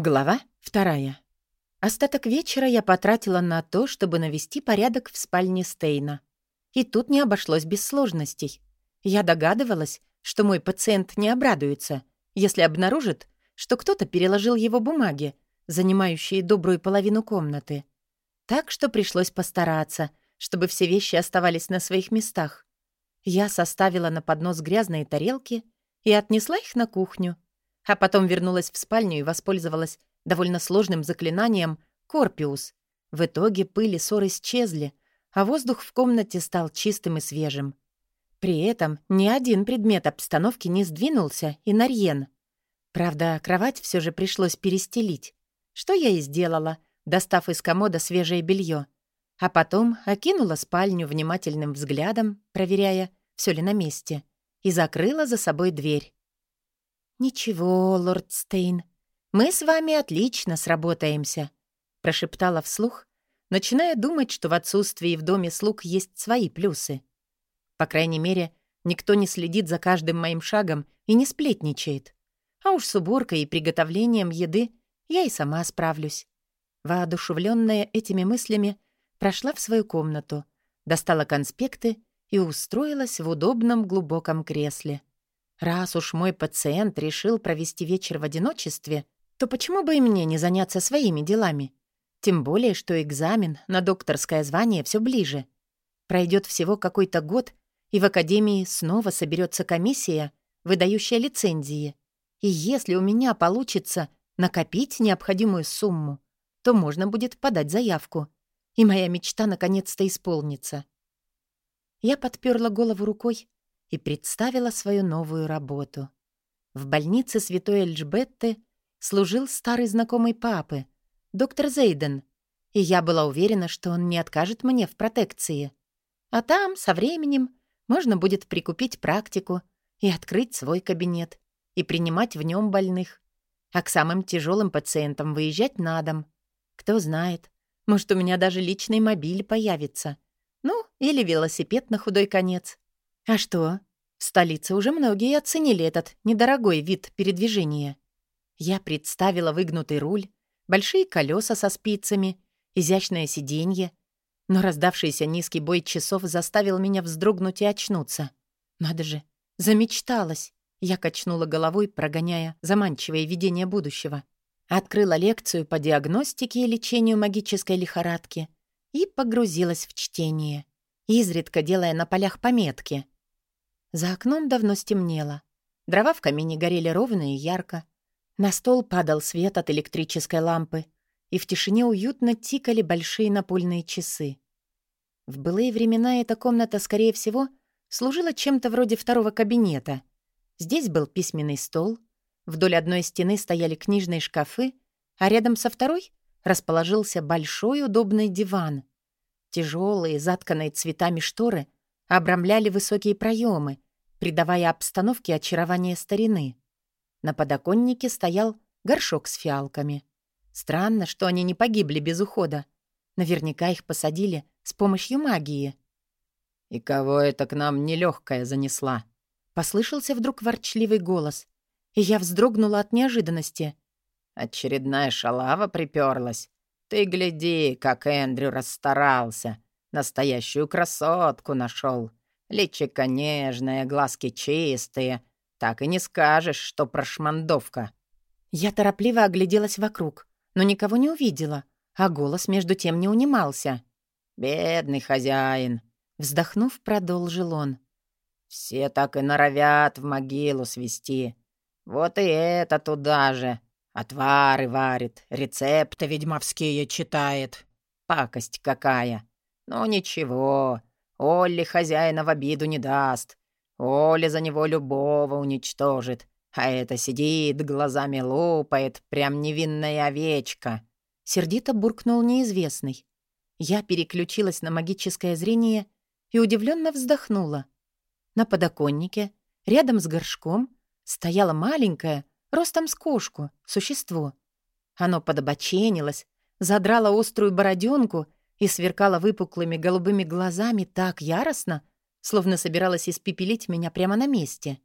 Глава вторая. Остаток вечера я потратила на то, чтобы навести порядок в спальне Стейна. И тут не обошлось без сложностей. Я догадывалась, что мой пациент не обрадуется, если обнаружит, что кто-то переложил его бумаги, занимающие добрую половину комнаты. Так что пришлось постараться, чтобы все вещи оставались на своих местах. Я составила на поднос грязные тарелки и отнесла их на кухню — а потом вернулась в спальню и воспользовалась довольно сложным заклинанием «Корпиус». В итоге пыль и ссор исчезли, а воздух в комнате стал чистым и свежим. При этом ни один предмет обстановки не сдвинулся и нарьен. Правда, кровать все же пришлось перестелить, что я и сделала, достав из комода свежее белье, а потом окинула спальню внимательным взглядом, проверяя, все ли на месте, и закрыла за собой дверь. «Ничего, лорд Стейн, мы с вами отлично сработаемся», — прошептала вслух, начиная думать, что в отсутствии в доме слуг есть свои плюсы. По крайней мере, никто не следит за каждым моим шагом и не сплетничает. А уж с уборкой и приготовлением еды я и сама справлюсь. Воодушевленная этими мыслями, прошла в свою комнату, достала конспекты и устроилась в удобном глубоком кресле. Раз уж мой пациент решил провести вечер в одиночестве, то почему бы и мне не заняться своими делами? Тем более, что экзамен на докторское звание все ближе. Пройдет всего какой-то год, и в академии снова соберется комиссия, выдающая лицензии. И если у меня получится накопить необходимую сумму, то можно будет подать заявку, и моя мечта наконец-то исполнится. Я подперла голову рукой и представила свою новую работу. В больнице святой Эльжбетты служил старый знакомый папы, доктор Зейден, и я была уверена, что он не откажет мне в протекции. А там, со временем, можно будет прикупить практику и открыть свой кабинет и принимать в нем больных, а к самым тяжелым пациентам выезжать на дом. Кто знает, может, у меня даже личный мобиль появится. Ну, или велосипед на худой конец. А что? В столице уже многие оценили этот недорогой вид передвижения. Я представила выгнутый руль, большие колеса со спицами, изящное сиденье, но раздавшийся низкий бой часов заставил меня вздрогнуть и очнуться. Надо же, замечталась. Я качнула головой, прогоняя заманчивое видение будущего. Открыла лекцию по диагностике и лечению магической лихорадки и погрузилась в чтение, изредка делая на полях пометки — за окном давно стемнело. Дрова в камине горели ровно и ярко. На стол падал свет от электрической лампы, и в тишине уютно тикали большие напольные часы. В былые времена эта комната, скорее всего, служила чем-то вроде второго кабинета. Здесь был письменный стол, вдоль одной стены стояли книжные шкафы, а рядом со второй расположился большой удобный диван. Тяжелые, затканные цветами шторы — обрамляли высокие проемы, придавая обстановке очарование старины. На подоконнике стоял горшок с фиалками. Странно, что они не погибли без ухода. Наверняка их посадили с помощью магии. «И кого это к нам нелегкая занесла?» Послышался вдруг ворчливый голос, и я вздрогнула от неожиданности. «Очередная шалава приперлась. Ты гляди, как Эндрю расстарался. Настоящую красотку нашел. Личико нежное, глазки чистые. Так и не скажешь, что прошмандовка. Я торопливо огляделась вокруг, но никого не увидела, а голос между тем не унимался. «Бедный хозяин», — вздохнув, продолжил он. «Все так и норовят в могилу свести. Вот и это туда же. Отвары варит, рецепты ведьмовские читает. Пакость какая. Но ничего, Олли хозяина в обиду не даст. Оля за него любого уничтожит. А это сидит, глазами лупает, прям невинная овечка. Сердито буркнул неизвестный. Я переключилась на магическое зрение и удивленно вздохнула. На подоконнике, рядом с горшком, стояло маленькое, ростом с кошку, существо. Оно подобоченилось, задрало острую бороденку и сверкала выпуклыми голубыми глазами так яростно, словно собиралась испепелить меня прямо на месте.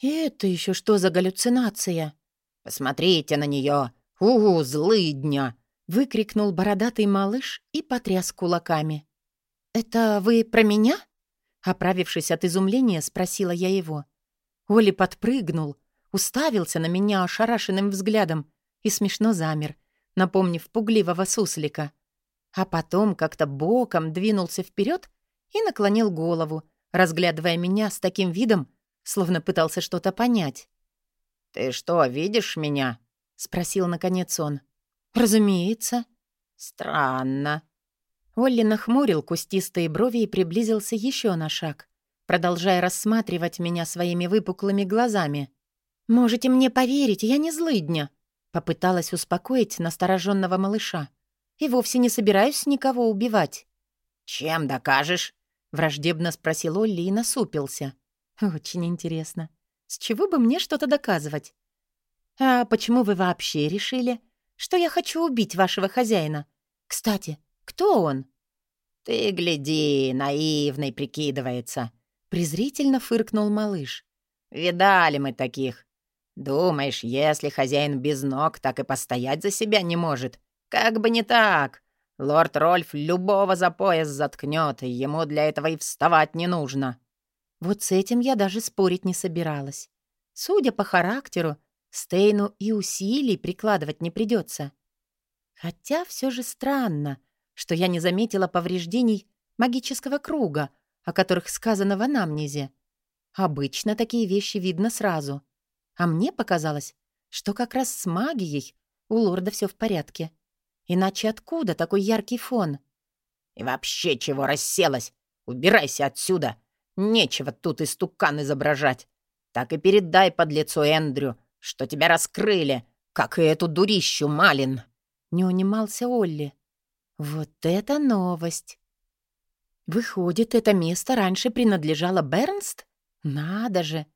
«Это еще что за галлюцинация?» «Посмотрите на нее, «У, злыдня!» — выкрикнул бородатый малыш и потряс кулаками. «Это вы про меня?» Оправившись от изумления, спросила я его. Оли подпрыгнул, уставился на меня ошарашенным взглядом и смешно замер, напомнив пугливого суслика. А потом как-то боком двинулся вперед и наклонил голову, разглядывая меня с таким видом, словно пытался что-то понять. «Ты что, видишь меня?» — спросил наконец он. «Разумеется». «Странно». Олли нахмурил кустистые брови и приблизился еще на шаг, продолжая рассматривать меня своими выпуклыми глазами. «Можете мне поверить, я не злыдня», — попыталась успокоить настороженного малыша. «И вовсе не собираюсь никого убивать». «Чем докажешь?» — враждебно спросил Олли и насупился. «Очень интересно. С чего бы мне что-то доказывать? А почему вы вообще решили, что я хочу убить вашего хозяина? Кстати, кто он? Ты гляди, наивный прикидывается, презрительно фыркнул малыш. Видали мы таких. Думаешь, если хозяин без ног, так и постоять за себя не может? Как бы не так. Лорд Рольф любого за пояс заткнет, и ему для этого и вставать не нужно. Вот с этим я даже спорить не собиралась. Судя по характеру, Стейну и усилий прикладывать не придется. Хотя все же странно, что я не заметила повреждений магического круга, о которых сказано в анамнезе. Обычно такие вещи видно сразу. А мне показалось, что как раз с магией у лорда все в порядке. Иначе откуда такой яркий фон? «И вообще чего расселась? Убирайся отсюда!» Нечего тут истукан изображать. Так и передай под лицо Эндрю, что тебя раскрыли, как и эту дурищу Малин». Не унимался Олли. «Вот это новость!» «Выходит, это место раньше принадлежало Бернст? Надо же!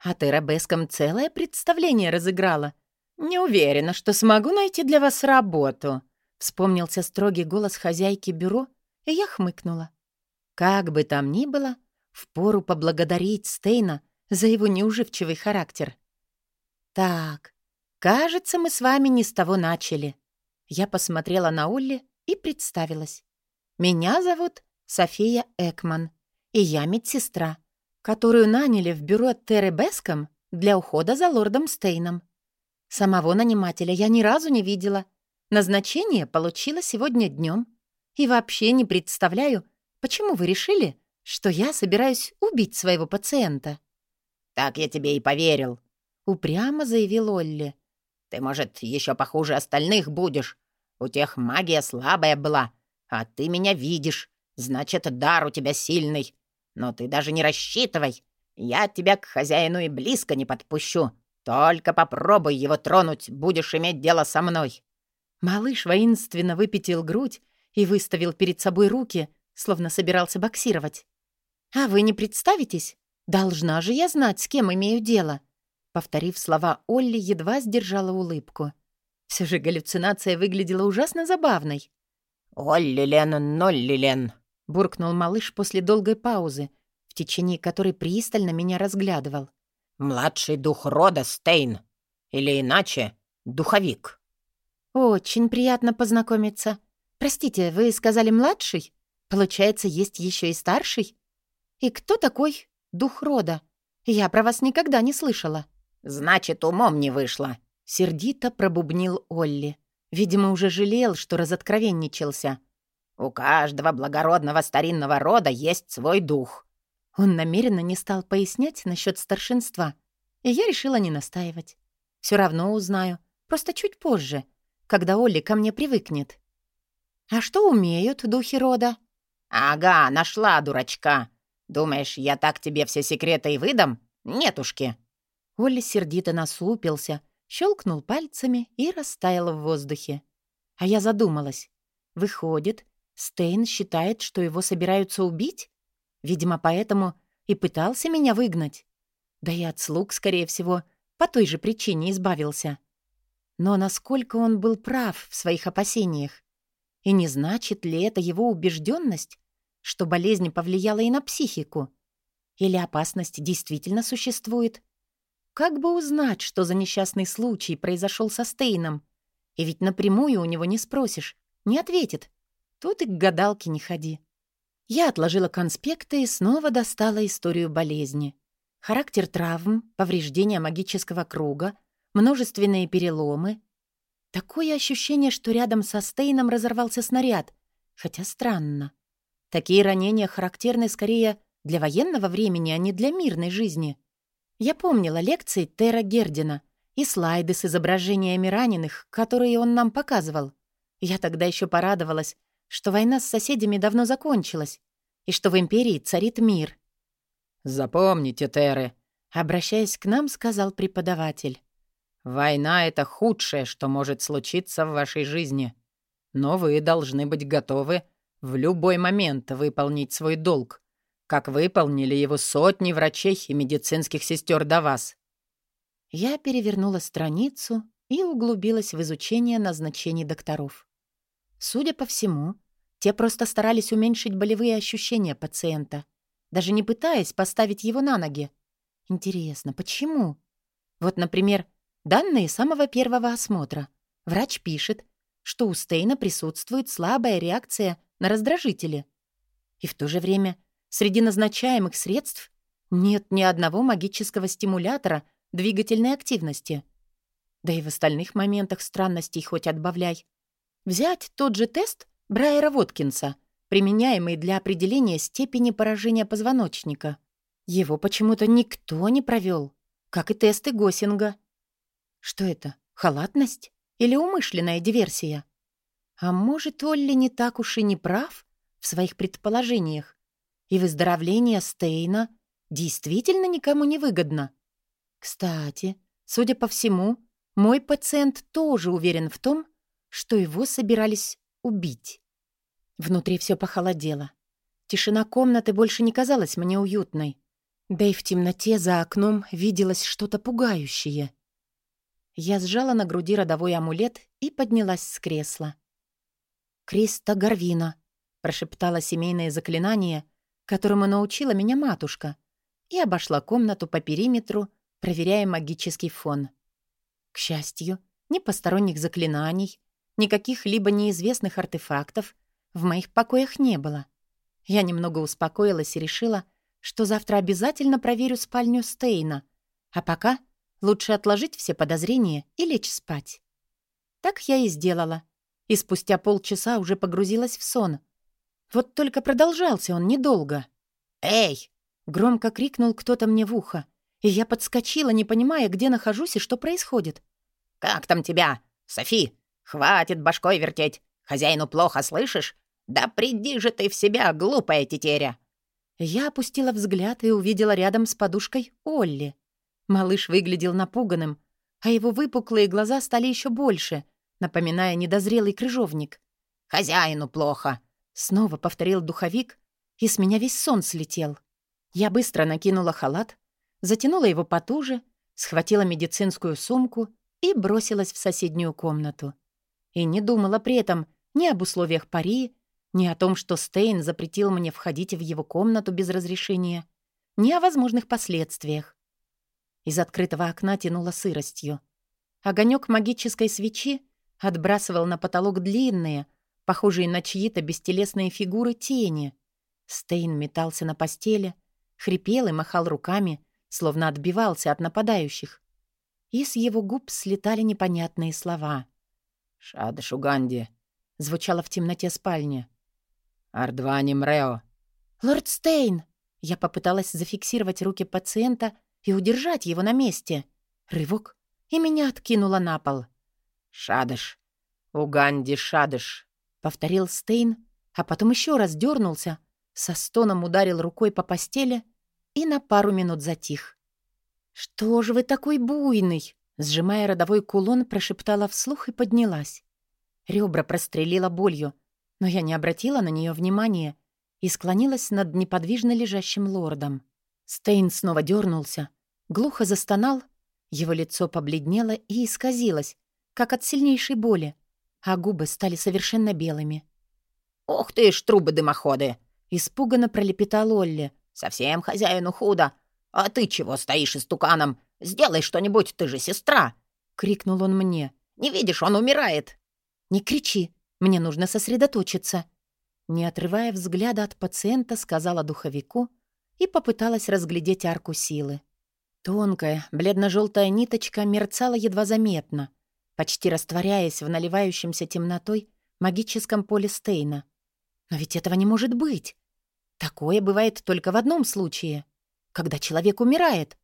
А ты Рабеском целое представление разыграла. Не уверена, что смогу найти для вас работу», — вспомнился строгий голос хозяйки бюро, и я хмыкнула. Как бы там ни было, Впору поблагодарить Стейна за его неуживчивый характер. «Так, кажется, мы с вами не с того начали». Я посмотрела на Олли и представилась. «Меня зовут София Экман, и я медсестра, которую наняли в бюро Терре Беском для ухода за лордом Стейном. Самого нанимателя я ни разу не видела. Назначение получила сегодня днем. И вообще не представляю, почему вы решили, что я собираюсь убить своего пациента». «Так я тебе и поверил», — упрямо заявил Олли. «Ты, может, еще похуже остальных будешь. У тех магия слабая была, а ты меня видишь. Значит, дар у тебя сильный. Но ты даже не рассчитывай. Я тебя к хозяину и близко не подпущу. Только попробуй его тронуть, будешь иметь дело со мной». Малыш воинственно выпятил грудь и выставил перед собой руки, словно собирался боксировать. «А вы не представитесь? Должна же я знать, с кем имею дело». Повторив слова Олли, едва сдержала улыбку. Все же галлюцинация выглядела ужасно забавной. «Олли Лен, Нолли Лен», — буркнул малыш после долгой паузы, в течение которой пристально меня разглядывал. «Младший дух рода Стейн. Или иначе, духовик». «Очень приятно познакомиться. Простите, вы сказали младший? Получается, есть еще и старший?» «И кто такой дух рода? Я про вас никогда не слышала». «Значит, умом не вышло», — сердито пробубнил Олли. Видимо, уже жалел, что разоткровенничался. «У каждого благородного старинного рода есть свой дух». Он намеренно не стал пояснять насчет старшинства, и я решила не настаивать. Все равно узнаю, просто чуть позже, когда Олли ко мне привыкнет. «А что умеют духи рода?» «Ага, нашла дурачка. Думаешь, я так тебе все секреты и выдам? Нетушки!» Олли сердито насупился, щелкнул пальцами и растаял в воздухе. А я задумалась. Выходит, Стейн считает, что его собираются убить? Видимо, поэтому и пытался меня выгнать. Да и от слуг, скорее всего, по той же причине избавился. Но насколько он был прав в своих опасениях? И не значит ли это его убежденность, что болезнь повлияла и на психику? Или опасность действительно существует? Как бы узнать, что за несчастный случай произошел со Стейном? И ведь напрямую у него не спросишь, не ответит. Тут и к гадалке не ходи. Я отложила конспекты и снова достала историю болезни. Характер травм, повреждения магического круга, множественные переломы. Такое ощущение, что рядом со Стейном разорвался снаряд. Хотя странно. Такие ранения характерны скорее для военного времени, а не для мирной жизни. Я помнила лекции Тера Гердина и слайды с изображениями раненых, которые он нам показывал. Я тогда еще порадовалась, что война с соседями давно закончилась и что в империи царит мир. «Запомните, Теры», — обращаясь к нам, сказал преподаватель. «Война — это худшее, что может случиться в вашей жизни. Но вы должны быть готовы в любой момент выполнить свой долг, как выполнили его сотни врачей и медицинских сестер до вас». Я перевернула страницу и углубилась в изучение назначений докторов. Судя по всему, те просто старались уменьшить болевые ощущения пациента, даже не пытаясь поставить его на ноги. Интересно, почему? Вот, например, данные самого первого осмотра. Врач пишет, что у Стейна присутствует слабая реакция на раздражители. И в то же время среди назначаемых средств нет ни одного магического стимулятора двигательной активности. Да и в остальных моментах странностей хоть отбавляй. Взять тот же тест Брайера Воткинса, применяемый для определения степени поражения позвоночника. Его почему-то никто не провел, как и тесты Госинга. Что это, халатность или умышленная диверсия? А может, Олли не так уж и не прав в своих предположениях, и выздоровление Стейна действительно никому не выгодно? Кстати, судя по всему, мой пациент тоже уверен в том, что его собирались убить. Внутри все похолодело. Тишина комнаты больше не казалась мне уютной. Да и в темноте за окном виделось что-то пугающее. Я сжала на груди родовой амулет и поднялась с кресла. «Криста Гарвина», — прошептала семейное заклинание, которому научила меня матушка, и обошла комнату по периметру, проверяя магический фон. К счастью, ни посторонних заклинаний, Никаких либо неизвестных артефактов в моих покоях не было. Я немного успокоилась и решила, что завтра обязательно проверю спальню Стейна, а пока лучше отложить все подозрения и лечь спать. Так я и сделала, и спустя полчаса уже погрузилась в сон. Вот только продолжался он недолго. «Эй!» — громко крикнул кто-то мне в ухо, и я подскочила, не понимая, где нахожусь и что происходит. «Как там тебя? Софи, «Хватит башкой вертеть! Хозяину плохо, слышишь? Да приди же ты в себя, глупая тетеря!» Я опустила взгляд и увидела рядом с подушкой Олли. Малыш выглядел напуганным, а его выпуклые глаза стали еще больше, напоминая недозрелый крыжовник. «Хозяину плохо!» — снова повторил духовик, и с меня весь сон слетел. Я быстро накинула халат, затянула его потуже, схватила медицинскую сумку и бросилась в соседнюю комнату и не думала при этом ни об условиях пари, ни о том, что Стейн запретил мне входить в его комнату без разрешения, ни о возможных последствиях. Из открытого окна тянуло сыростью. Огонек магической свечи отбрасывал на потолок длинные, похожие на чьи-то бестелесные фигуры тени. Стейн метался на постели, хрипел и махал руками, словно отбивался от нападающих. И с его губ слетали непонятные слова. «Шада Шуганди», — звучало в темноте спальни. «Ардвани Мрео». «Лорд Стейн!» Я попыталась зафиксировать руки пациента и удержать его на месте. Рывок, и меня откинуло на пол. «Шадыш! Уганди Шадыш!» — повторил Стейн, а потом еще раз дернулся, со стоном ударил рукой по постели и на пару минут затих. «Что же вы такой буйный?» Сжимая родовой кулон, прошептала вслух и поднялась. Ребра прострелила болью, но я не обратила на нее внимания и склонилась над неподвижно лежащим лордом. Стейн снова дернулся, глухо застонал, его лицо побледнело и исказилось, как от сильнейшей боли, а губы стали совершенно белыми. «Ух ты ж, трубы-дымоходы!» — испуганно пролепетал Олли. «Совсем хозяину худо! А ты чего стоишь истуканом? Сделай что-нибудь, ты же сестра!» — крикнул он мне. Не видишь, он умирает!» «Не кричи, мне нужно сосредоточиться!» Не отрывая взгляда от пациента, сказала духовику и попыталась разглядеть арку силы. Тонкая, бледно-желтая ниточка мерцала едва заметно, почти растворяясь в наливающемся темнотой магическом поле Стейна. Но ведь этого не может быть. Такое бывает только в одном случае, когда человек умирает.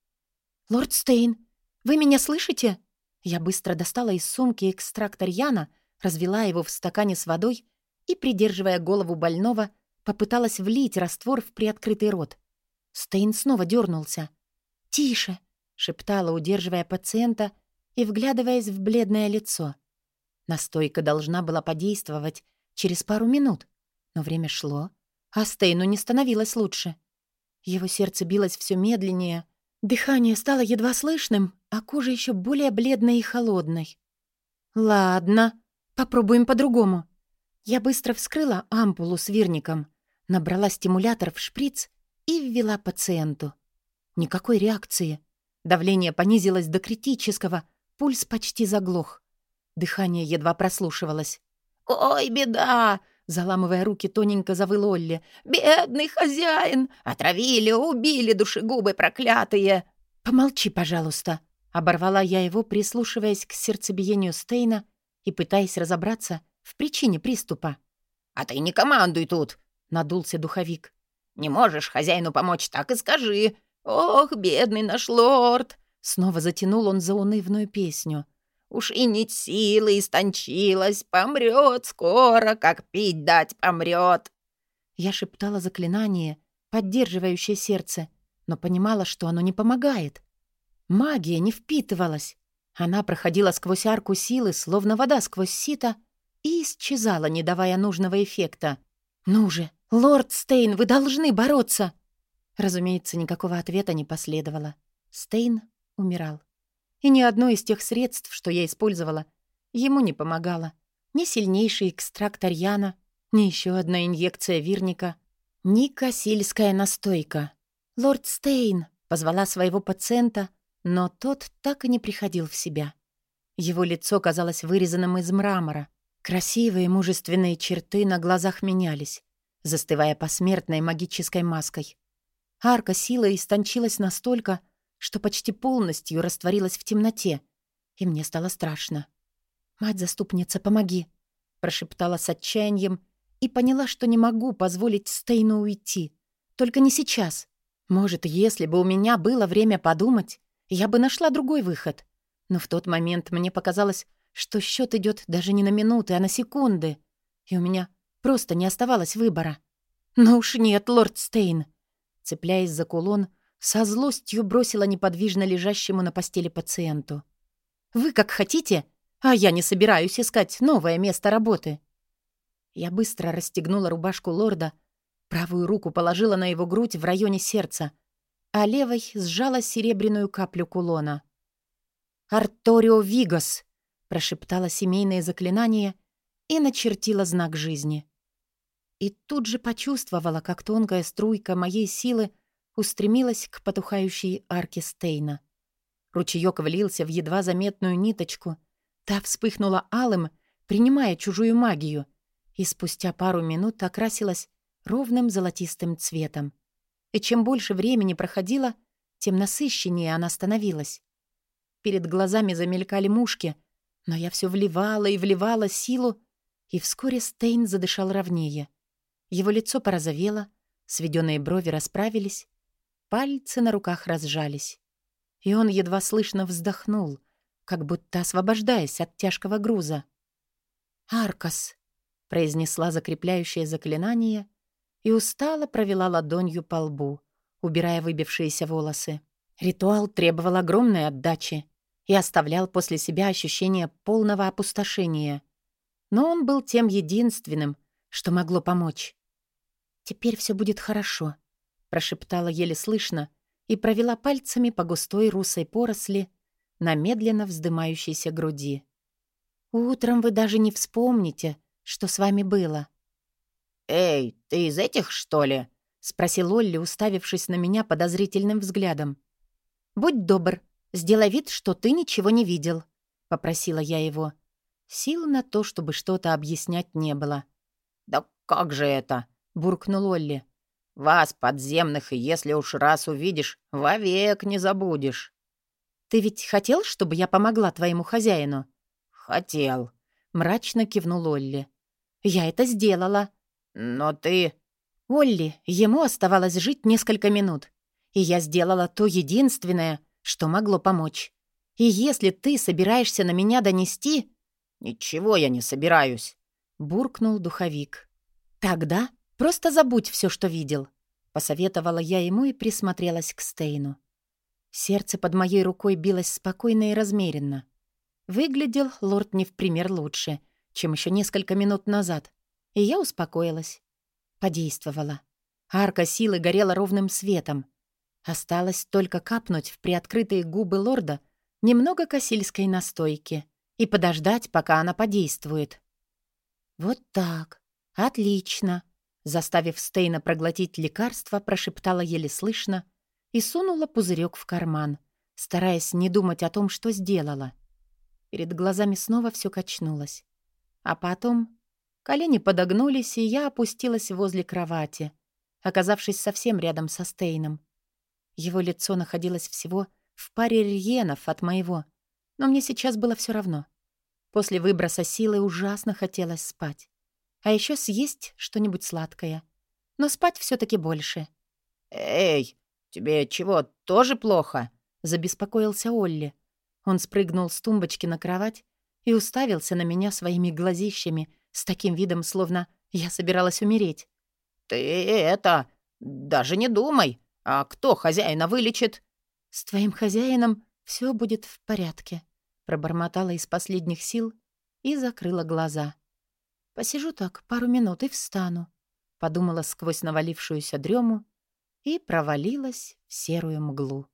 «Лорд Стейн, вы меня слышите?» Я быстро достала из сумки экстрактор Яна, развела его в стакане с водой и, придерживая голову больного, попыталась влить раствор в приоткрытый рот. Стейн снова дернулся. «Тише!» — шептала, удерживая пациента и вглядываясь в бледное лицо. Настойка должна была подействовать через пару минут, но время шло, а Стейну не становилось лучше. Его сердце билось все медленнее, дыхание стало едва слышным, а кожа еще более бледной и холодной. «Ладно, попробуем по-другому». Я быстро вскрыла ампулу с вирником, набрала стимулятор в шприц и ввела пациенту. Никакой реакции. Давление понизилось до критического, пульс почти заглох. Дыхание едва прослушивалось. «Ой, беда!» Заламывая руки, тоненько завыл Олли. «Бедный хозяин! Отравили, убили душегубы проклятые!» «Помолчи, пожалуйста!» Оборвала я его, прислушиваясь к сердцебиению Стейна и пытаясь разобраться в причине приступа. «А ты не командуй тут!» — надулся духовик. «Не можешь хозяину помочь, так и скажи! Ох, бедный наш лорд!» Снова затянул он заунывную песню. Уж и нить силы истончилась, помрет скоро, как пить дать помрет. Я шептала заклинание, поддерживающее сердце, но понимала, что оно не помогает. Магия не впитывалась. Она проходила сквозь арку силы, словно вода сквозь сито, и исчезала, не давая нужного эффекта. «Ну же, лорд Стейн, вы должны бороться!» Разумеется, никакого ответа не последовало. Стейн умирал. И ни одно из тех средств, что я использовала, ему не помогало. Ни сильнейший экстракт арьяна, ни еще одна инъекция вирника, ни кассильская настойка. «Лорд Стейн!» — позвала своего пациента, но тот так и не приходил в себя. Его лицо казалось вырезанным из мрамора. Красивые мужественные черты на глазах менялись, застывая посмертной магической маской. Арка силы истончилась настолько, что почти полностью растворилась в темноте, и мне стало страшно. «Мать-заступница, помоги!» — прошептала с отчаянием и поняла, что не могу позволить Стейну уйти. Только не сейчас. Может, если бы у меня было время подумать, я бы нашла другой выход. Но в тот момент мне показалось, что счет идет даже не на минуты, а на секунды, и у меня просто не оставалось выбора. «Ну уж нет, лорд Стейн!» Цепляясь за кулон, со злостью бросила неподвижно лежащему на постели пациенту. «Вы как хотите, а я не собираюсь искать новое место работы». Я быстро расстегнула рубашку лорда, правую руку положила на его грудь в районе сердца, а левой сжала серебряную каплю кулона. «Арторио Вигас!» — прошептала семейное заклинание и начертила знак жизни. И тут же почувствовала, как тонкая струйка моей силы устремилась к потухающей арке Стейна. Ручеёк влился в едва заметную ниточку. Та вспыхнула алым, принимая чужую магию, и спустя пару минут окрасилась ровным золотистым цветом. И чем больше времени проходило, тем насыщеннее она становилась. Перед глазами замелькали мушки, но я все вливала и вливала силу, и вскоре Стейн задышал ровнее. Его лицо порозовело, сведенные брови расправились, Пальцы на руках разжались. И он едва слышно вздохнул, как будто освобождаясь от тяжкого груза. «Аркас», — произнесла закрепляющее заклинание и устало провела ладонью по лбу, убирая выбившиеся волосы. Ритуал требовал огромной отдачи и оставлял после себя ощущение полного опустошения. Но он был тем единственным, что могло помочь. «Теперь все будет хорошо», прошептала еле слышно и провела пальцами по густой русой поросли на медленно вздымающейся груди. «Утром вы даже не вспомните, что с вами было». «Эй, ты из этих, что ли?» — спросил Олли, уставившись на меня подозрительным взглядом. «Будь добр, сделай вид, что ты ничего не видел», — попросила я его. Сил на то, чтобы что-то объяснять, не было. «Да как же это?» — буркнул Олли. «Вас, подземных, если уж раз увидишь, вовек не забудешь». «Ты ведь хотел, чтобы я помогла твоему хозяину?» «Хотел», — мрачно кивнул Олли. «Я это сделала». «Но ты...» «Олли, ему оставалось жить несколько минут, и я сделала то единственное, что могло помочь. И если ты собираешься на меня донести...» «Ничего я не собираюсь», — буркнул духовик. «Тогда просто забудь все, что видел», — посоветовала я ему и присмотрелась к Стейну. Сердце под моей рукой билось спокойно и размеренно. Выглядел лорд не в пример лучше, чем еще несколько минут назад, и я успокоилась. Подействовала. Арка силы горела ровным светом. Осталось только капнуть в приоткрытые губы лорда немного косильской настойки и подождать, пока она подействует. «Вот так. Отлично!» Заставив Стейна проглотить лекарство, прошептала еле слышно и сунула пузырек в карман, стараясь не думать о том, что сделала. Перед глазами снова все качнулось. А потом колени подогнулись, и я опустилась возле кровати, оказавшись совсем рядом со Стейном. Его лицо находилось всего в паре рьенов от моего, но мне сейчас было все равно. После выброса силы ужасно хотелось спать. А еще съесть что-нибудь сладкое. Но спать все таки больше. «Эй, тебе чего, тоже плохо?» — забеспокоился Олли. Он спрыгнул с тумбочки на кровать и уставился на меня своими глазищами с таким видом, словно я собиралась умереть. «Ты это... даже не думай. А кто хозяина вылечит?» «С твоим хозяином все будет в порядке», — пробормотала из последних сил и закрыла глаза. «Посижу так пару минут и встану», — подумала сквозь навалившуюся дрему и провалилась в серую мглу.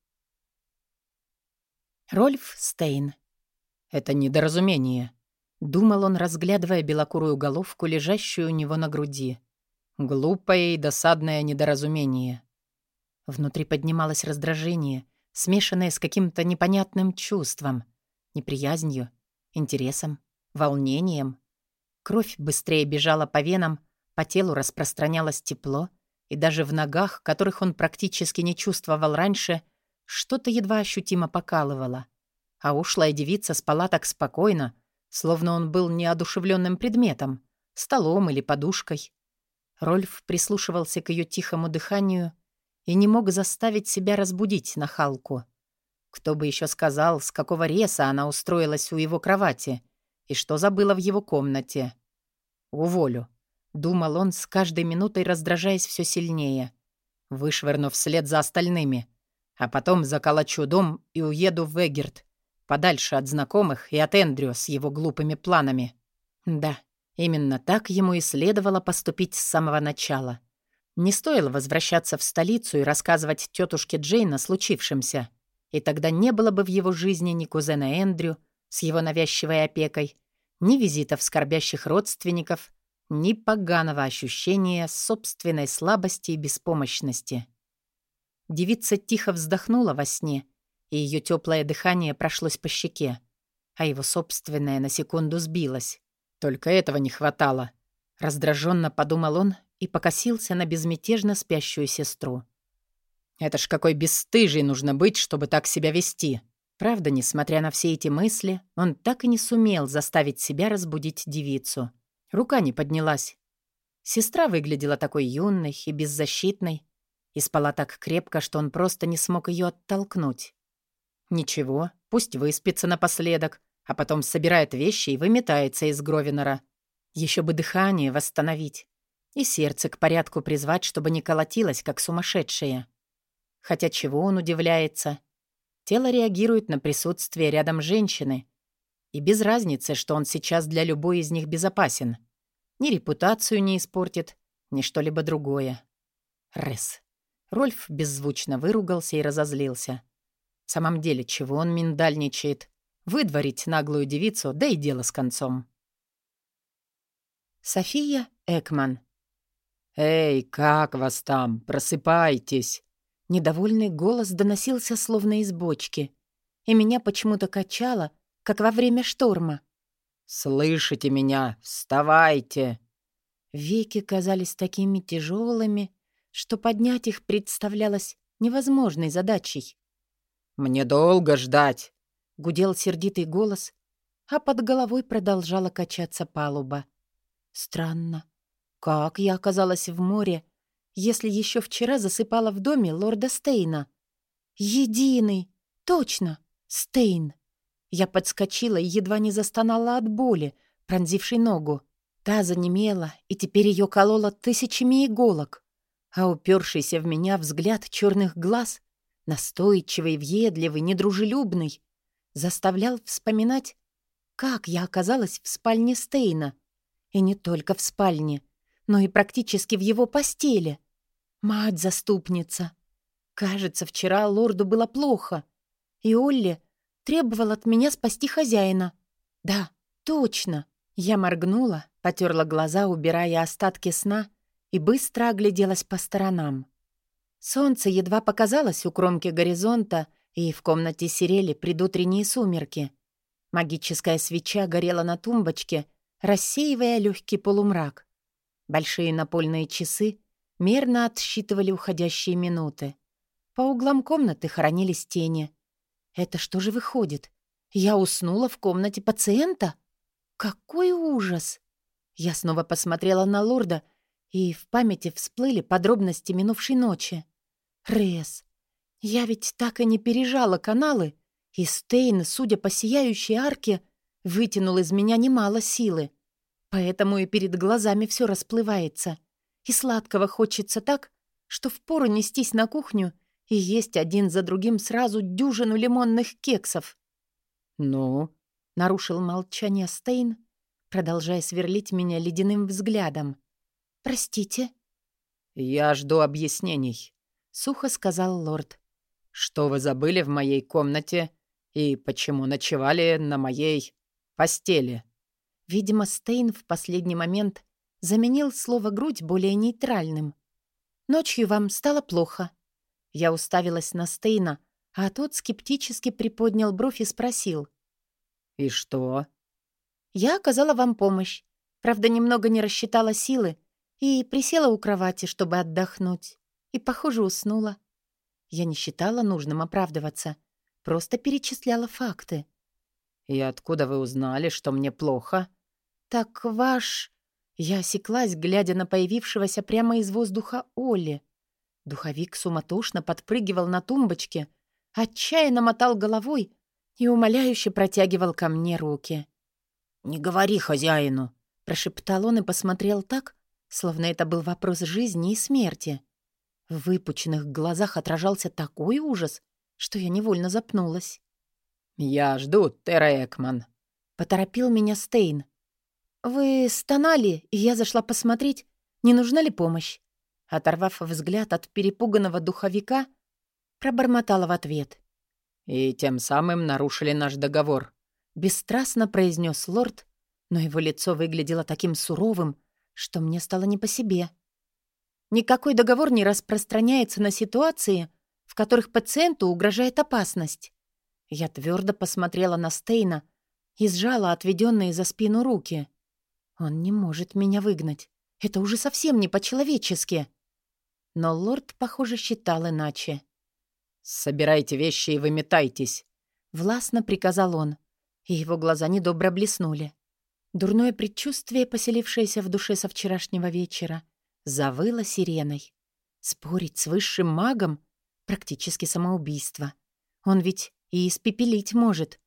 Рольф Стейн. «Это недоразумение», — думал он, разглядывая белокурую головку, лежащую у него на груди. «Глупое и досадное недоразумение». Внутри поднималось раздражение, смешанное с каким-то непонятным чувством, неприязнью, интересом, волнением. Кровь быстрее бежала по венам, по телу распространялось тепло, и даже в ногах, которых он практически не чувствовал раньше, — что-то едва ощутимо покалывало. А ушлая девица спала так спокойно, словно он был неодушевленным предметом, столом или подушкой. Рольф прислушивался к ее тихому дыханию и не мог заставить себя разбудить нахалку. Кто бы еще сказал, с какого реса она устроилась у его кровати и что забыла в его комнате. «Уволю», — думал он, с каждой минутой раздражаясь все сильнее, вышвырнув вслед за остальными — а потом заколочу дом и уеду в Эгерт, подальше от знакомых и от Эндрю с его глупыми планами. Да, именно так ему и следовало поступить с самого начала. Не стоило возвращаться в столицу и рассказывать тетушке Джейн о случившемся. И тогда не было бы в его жизни ни кузена Эндрю с его навязчивой опекой, ни визитов скорбящих родственников, ни поганого ощущения собственной слабости и беспомощности. Девица тихо вздохнула во сне, и ее теплое дыхание прошлось по щеке, а его собственное на секунду сбилось. Только этого не хватало. Раздраженно подумал он и покосился на безмятежно спящую сестру. «Это ж какой бесстыжий нужно быть, чтобы так себя вести!» Правда, несмотря на все эти мысли, он так и не сумел заставить себя разбудить девицу. Рука не поднялась. Сестра выглядела такой юной и беззащитной, и спала так крепко, что он просто не смог ее оттолкнуть. Ничего, пусть выспится напоследок, а потом собирает вещи и выметается из Гровинора. Еще бы дыхание восстановить и сердце к порядку призвать, чтобы не колотилось, как сумасшедшее. Хотя чего он удивляется? Тело реагирует на присутствие рядом женщины, и без разницы, что он сейчас для любой из них безопасен. Ни репутацию не испортит, ни что-либо другое. Рес. Рольф беззвучно выругался и разозлился. В самом деле, чего он миндальничает? Выдворить наглую девицу, да и дело с концом. София Экман. «Эй, как вас там? Просыпайтесь!» Недовольный голос доносился словно из бочки, и меня почему-то качало, как во время шторма. «Слышите меня? Вставайте!» Веки казались такими тяжелыми, что поднять их представлялось невозможной задачей. «Мне долго ждать!» — гудел сердитый голос, а под головой продолжала качаться палуба. Странно. Как я оказалась в море, если еще вчера засыпала в доме лорда Стейна? Единый! Точно! Стейн! Я подскочила и едва не застонала от боли, пронзившей ногу. Та занемела, и теперь ее колола тысячами иголок. А упершийся в меня взгляд черных глаз, настойчивый, въедливый, недружелюбный, заставлял вспоминать, как я оказалась в спальне Стейна. И не только в спальне, но и практически в его постели. Мать-заступница! Кажется, вчера лорду было плохо, и Олли требовал от меня спасти хозяина. Да, точно. Я моргнула, потерла глаза, убирая остатки сна, и быстро огляделась по сторонам. Солнце едва показалось у кромки горизонта, и в комнате серели предутренние сумерки. Магическая свеча горела на тумбочке, рассеивая легкий полумрак. Большие напольные часы мерно отсчитывали уходящие минуты. По углам комнаты хоронились тени. Это что же выходит? Я уснула в комнате пациента? Какой ужас! Я снова посмотрела на лорда, и в памяти всплыли подробности минувшей ночи. Рез, я ведь так и не пережала каналы, и Стейн, судя по сияющей арке, вытянул из меня немало силы. Поэтому и перед глазами все расплывается. И сладкого хочется так, что впору нестись на кухню — и есть один за другим сразу дюжину лимонных кексов. «Ну?» — нарушил молчание Стейн, продолжая сверлить меня ледяным взглядом. «Простите?» «Я жду объяснений», — сухо сказал лорд. «Что вы забыли в моей комнате и почему ночевали на моей постели?» Видимо, Стейн в последний момент заменил слово «грудь» более нейтральным. «Ночью вам стало плохо», я уставилась на Стейна, а тот скептически приподнял бровь и спросил. «И что?» «Я оказала вам помощь. Правда, немного не рассчитала силы и присела у кровати, чтобы отдохнуть. И, похоже, уснула. Я не считала нужным оправдываться, просто перечисляла факты». «И откуда вы узнали, что мне плохо?» «Так ваш...» Я осеклась, глядя на появившегося прямо из воздуха Оли. Духовик суматошно подпрыгивал на тумбочке, отчаянно мотал головой и умоляюще протягивал ко мне руки. «Не говори хозяину!» — прошептал он и посмотрел так, словно это был вопрос жизни и смерти. В выпученных глазах отражался такой ужас, что я невольно запнулась. «Я жду, Тера Экман», — поторопил меня Стейн. «Вы стонали, и я зашла посмотреть, не нужна ли помощь. Оторвав взгляд от перепуганного духовика, пробормотала в ответ. «И тем самым нарушили наш договор», — бесстрастно произнес лорд, но его лицо выглядело таким суровым, что мне стало не по себе. «Никакой договор не распространяется на ситуации, в которых пациенту угрожает опасность». Я твердо посмотрела на Стейна и сжала отведенные за спину руки. «Он не может меня выгнать. Это уже совсем не по-человечески». Но лорд, похоже, считал иначе. «Собирайте вещи и выметайтесь», — властно приказал он, и его глаза недобро блеснули. Дурное предчувствие, поселившееся в душе со вчерашнего вечера, завыло сиреной. Спорить с высшим магом — практически самоубийство. Он ведь и испепелить может.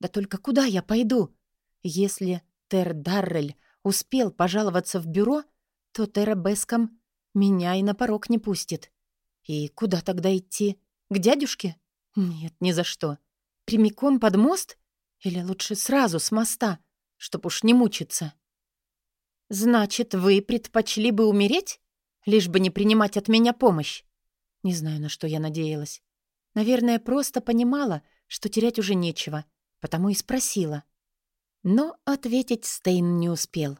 Да только куда я пойду? Если Тер Даррель успел пожаловаться в бюро, то Тера Беском меня и на порог не пустит. И куда тогда идти? К дядюшке? Нет, ни за что. Прямиком под мост? Или лучше сразу с моста, чтоб уж не мучиться? Значит, вы предпочли бы умереть, лишь бы не принимать от меня помощь? Не знаю, на что я надеялась. Наверное, просто понимала, что терять уже нечего, потому и спросила. Но ответить Стейн не успел.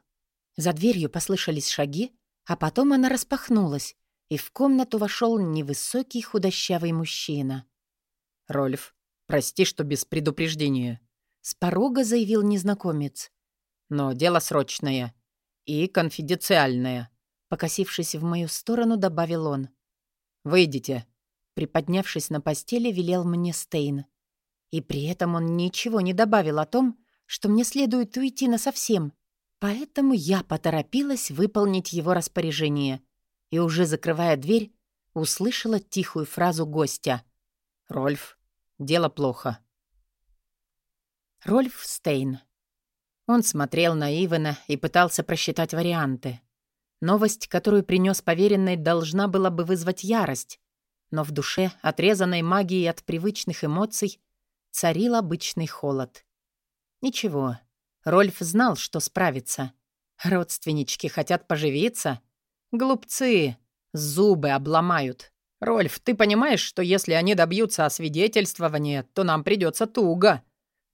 За дверью послышались шаги, а потом она распахнулась, и в комнату вошел невысокий худощавый мужчина. «Рольф, прости, что без предупреждения», — с порога заявил незнакомец. но дело срочное и конфиденциальное», — покосившись в мою сторону, добавил он. «Выйдите», — приподнявшись на постели, велел мне Стейн. И при этом он ничего не добавил о том, что мне следует уйти насовсем, поэтому я поторопилась выполнить его распоряжение и, уже закрывая дверь, услышала тихую фразу гостя. «Рольф, дело плохо». Рольф Стейн. Он смотрел на Ивана и пытался просчитать варианты. Новость, которую принес поверенный, должна была бы вызвать ярость, но в душе, отрезанной магией от привычных эмоций, царил обычный холод. Ничего, Рольф знал, что справится. Родственнички хотят поживиться? Глупцы, зубы обломают. «Рольф, ты понимаешь, что если они добьются освидетельствования, то нам придется туго?»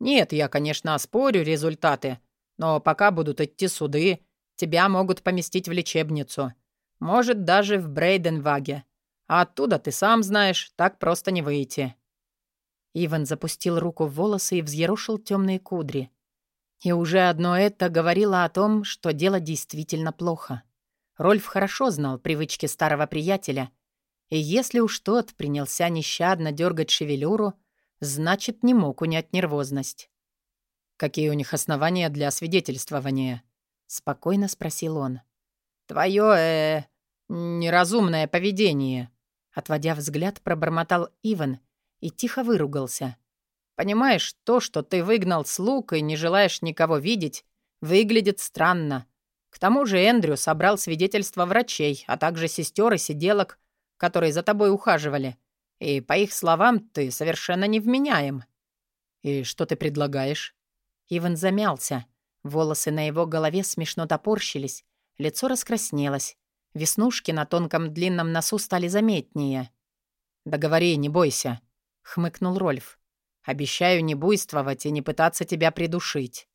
«Нет, я, конечно, оспорю результаты, но пока будут идти суды, тебя могут поместить в лечебницу. Может, даже в Брейденваге. А оттуда, ты сам знаешь, так просто не выйти». Иван запустил руку в волосы и взъерошил темные кудри. И уже одно это говорило о том, что дело действительно плохо. Рольф хорошо знал привычки старого приятеля, и если уж тот принялся нещадно дергать шевелюру, значит, не мог унять нервозность. «Какие у них основания для свидетельствования?» — спокойно спросил он. «Твое, э, неразумное поведение», — отводя взгляд, пробормотал Иван и тихо выругался. «Понимаешь, то, что ты выгнал слуг и не желаешь никого видеть, выглядит странно. К тому же Эндрю собрал свидетельства врачей, а также сестер и сиделок, которые за тобой ухаживали. И, по их словам, ты совершенно невменяем». «И что ты предлагаешь?» Иван замялся. Волосы на его голове смешно топорщились, лицо раскраснелось. Веснушки на тонком длинном носу стали заметнее. «Да говори, не бойся», — хмыкнул Рольф. «Обещаю не буйствовать и не пытаться тебя придушить».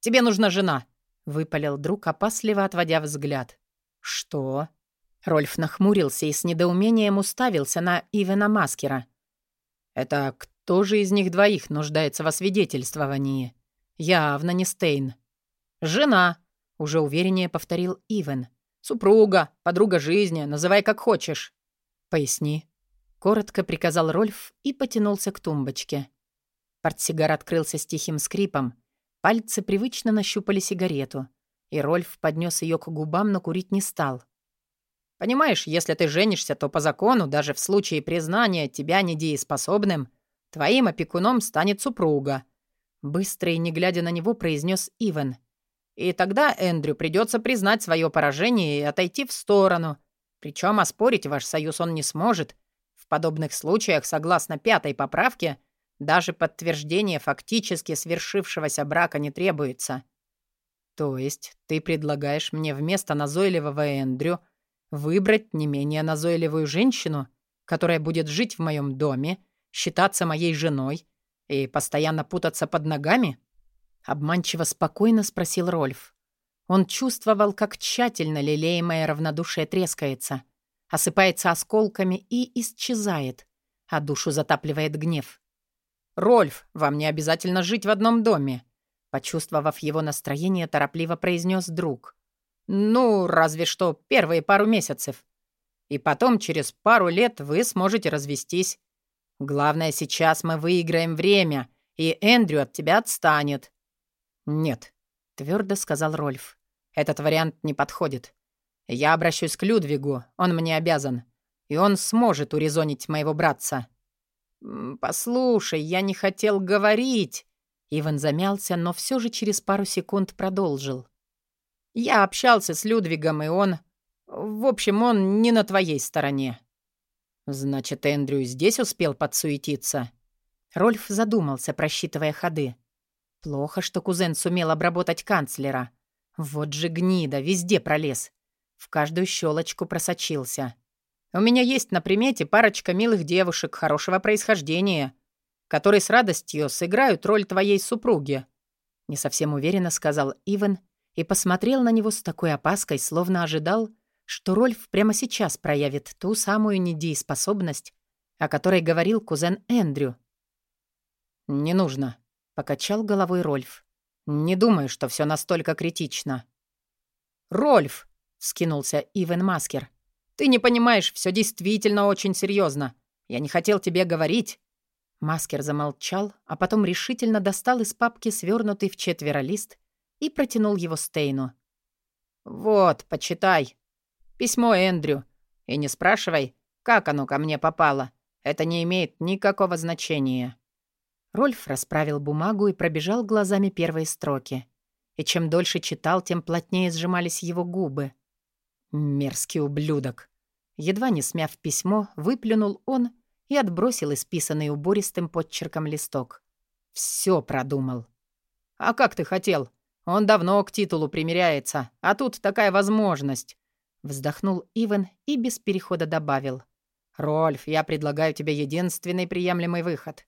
«Тебе нужна жена», — выпалил друг, опасливо отводя взгляд. «Что?» Рольф нахмурился и с недоумением уставился на Ивена Маскера. «Это кто же из них двоих нуждается во свидетельствовании? Явно не Стейн». «Жена», — уже увереннее повторил Ивен. «Супруга, подруга жизни, называй как хочешь». «Поясни», — коротко приказал Рольф и потянулся к тумбочке. Портсигар открылся с тихим скрипом. Пальцы привычно нащупали сигарету, и Рольф поднес ее к губам, но курить не стал. Понимаешь, если ты женишься, то по закону, даже в случае признания тебя недееспособным, твоим опекуном станет супруга». Быстро и не глядя на него, произнес Иван. «И тогда Эндрю придется признать свое поражение и отойти в сторону. Причем оспорить ваш союз он не сможет. В подобных случаях, согласно пятой поправке, даже подтверждение фактически свершившегося брака не требуется». «То есть ты предлагаешь мне вместо назойливого Эндрю — Выбрать не менее назойливую женщину, которая будет жить в моем доме, считаться моей женой и постоянно путаться под ногами? Обманчиво спокойно спросил Рольф. Он чувствовал, как тщательно лелеемое равнодушие трескается, осыпается осколками и исчезает, а душу затапливает гнев. «Рольф, вам не обязательно жить в одном доме», почувствовав его настроение, торопливо произнес друг. Ну, разве что первые пару месяцев. И потом, через пару лет, вы сможете развестись. Главное, сейчас мы выиграем время, и Эндрю от тебя отстанет». «Нет», — твердо сказал Рольф. «Этот вариант не подходит. Я обращусь к Людвигу, он мне обязан, и он сможет урезонить моего братца». «Послушай, я не хотел говорить». Иван замялся, но все же через пару секунд продолжил. Я общался с Людвигом, и он... В общем, он не на твоей стороне». «Значит, Эндрю здесь успел подсуетиться?» Рольф задумался, просчитывая ходы. Плохо, что кузен сумел обработать канцлера. Вот же гнида, везде пролез. В каждую щелочку просочился. «У меня есть на примете парочка милых девушек хорошего происхождения, которые с радостью сыграют роль твоей супруги», — не совсем уверенно сказал Иван и посмотрел на него с такой опаской, словно ожидал, что Рольф прямо сейчас проявит ту самую недееспособность, о которой говорил кузен Эндрю. «Не нужно», — покачал головой Рольф. Не думаю, что все настолько критично. «Рольф!» — вскинулся Ивен Маскер. «Ты не понимаешь, все действительно очень серьезно. Я не хотел тебе говорить». Маскер замолчал, а потом решительно достал из папки свернутый в четверо лист и протянул его Стейну. «Вот, почитай. Письмо Эндрю. И не спрашивай, как оно ко мне попало. Это не имеет никакого значения». Рольф расправил бумагу и пробежал глазами первые строки. И чем дольше читал, тем плотнее сжимались его губы. Мерзкий ублюдок. Едва не смяв письмо, выплюнул он и отбросил исписанный убористым подчерком листок. Все продумал. «А как ты хотел? Он давно к титулу примиряется, а тут такая возможность!» Вздохнул Иван и без перехода добавил. «Рольф, я предлагаю тебе единственный приемлемый выход.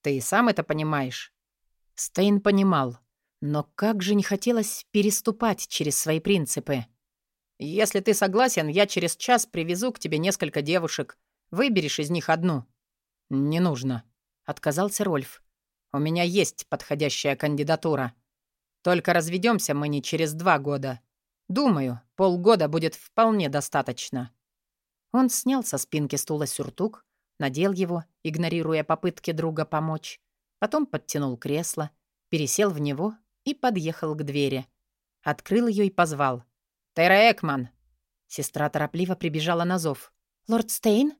Ты и сам это понимаешь?» Стейн понимал, но как же не хотелось переступать через свои принципы. «Если ты согласен, я через час привезу к тебе несколько девушек. Выберешь из них одну». «Не нужно», — отказался Рольф. «У меня есть подходящая кандидатура. Только разведемся мы не через два года. Думаю, полгода будет вполне достаточно». Он снял со спинки стула сюртук, надел его, игнорируя попытки друга помочь, потом подтянул кресло, пересел в него и подъехал к двери. Открыл ее и позвал. «Тера Экман!» Сестра торопливо прибежала на зов. «Лорд Стейн?»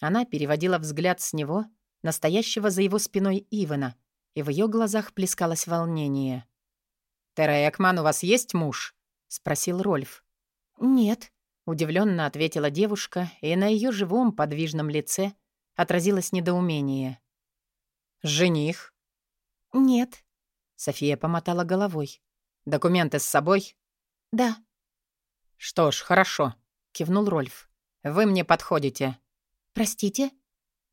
Она переводила взгляд с него, настоящего за его спиной Ивана, и в ее глазах плескалось волнение. «Тера Экман, у вас есть муж?» — спросил Рольф. «Нет», — удивленно ответила девушка, и на ее живом подвижном лице отразилось недоумение. «Жених?» «Нет». София помотала головой. «Документы с собой?» «Да». «Что ж, хорошо», — кивнул Рольф. «Вы мне подходите». «Простите?»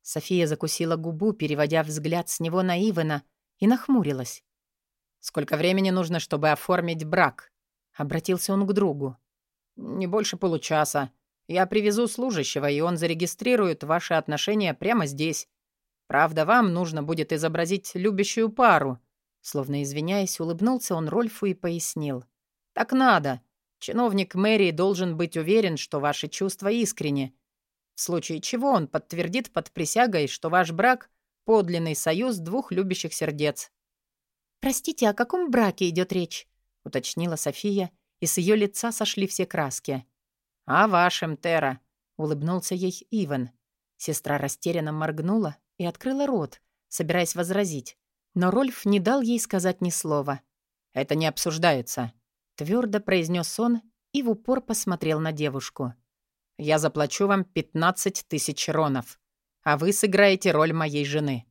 София закусила губу, переводя взгляд с него на Ивана, и нахмурилась. «Сколько времени нужно, чтобы оформить брак?» Обратился он к другу. «Не больше получаса. Я привезу служащего, и он зарегистрирует ваши отношения прямо здесь. Правда, вам нужно будет изобразить любящую пару». Словно извиняясь, улыбнулся он Рольфу и пояснил. «Так надо. Чиновник мэрии должен быть уверен, что ваши чувства искренни. В случае чего он подтвердит под присягой, что ваш брак — подлинный союз двух любящих сердец». «Простите, о каком браке идет речь?» — уточнила София, и с ее лица сошли все краски. «О вашем, Тера», — улыбнулся ей Иван. Сестра растерянно моргнула и открыла рот, собираясь возразить. Но Рольф не дал ей сказать ни слова. «Это не обсуждается», — твердо произнес он и в упор посмотрел на девушку. «Я заплачу вам 15 тысяч ронов, а вы сыграете роль моей жены.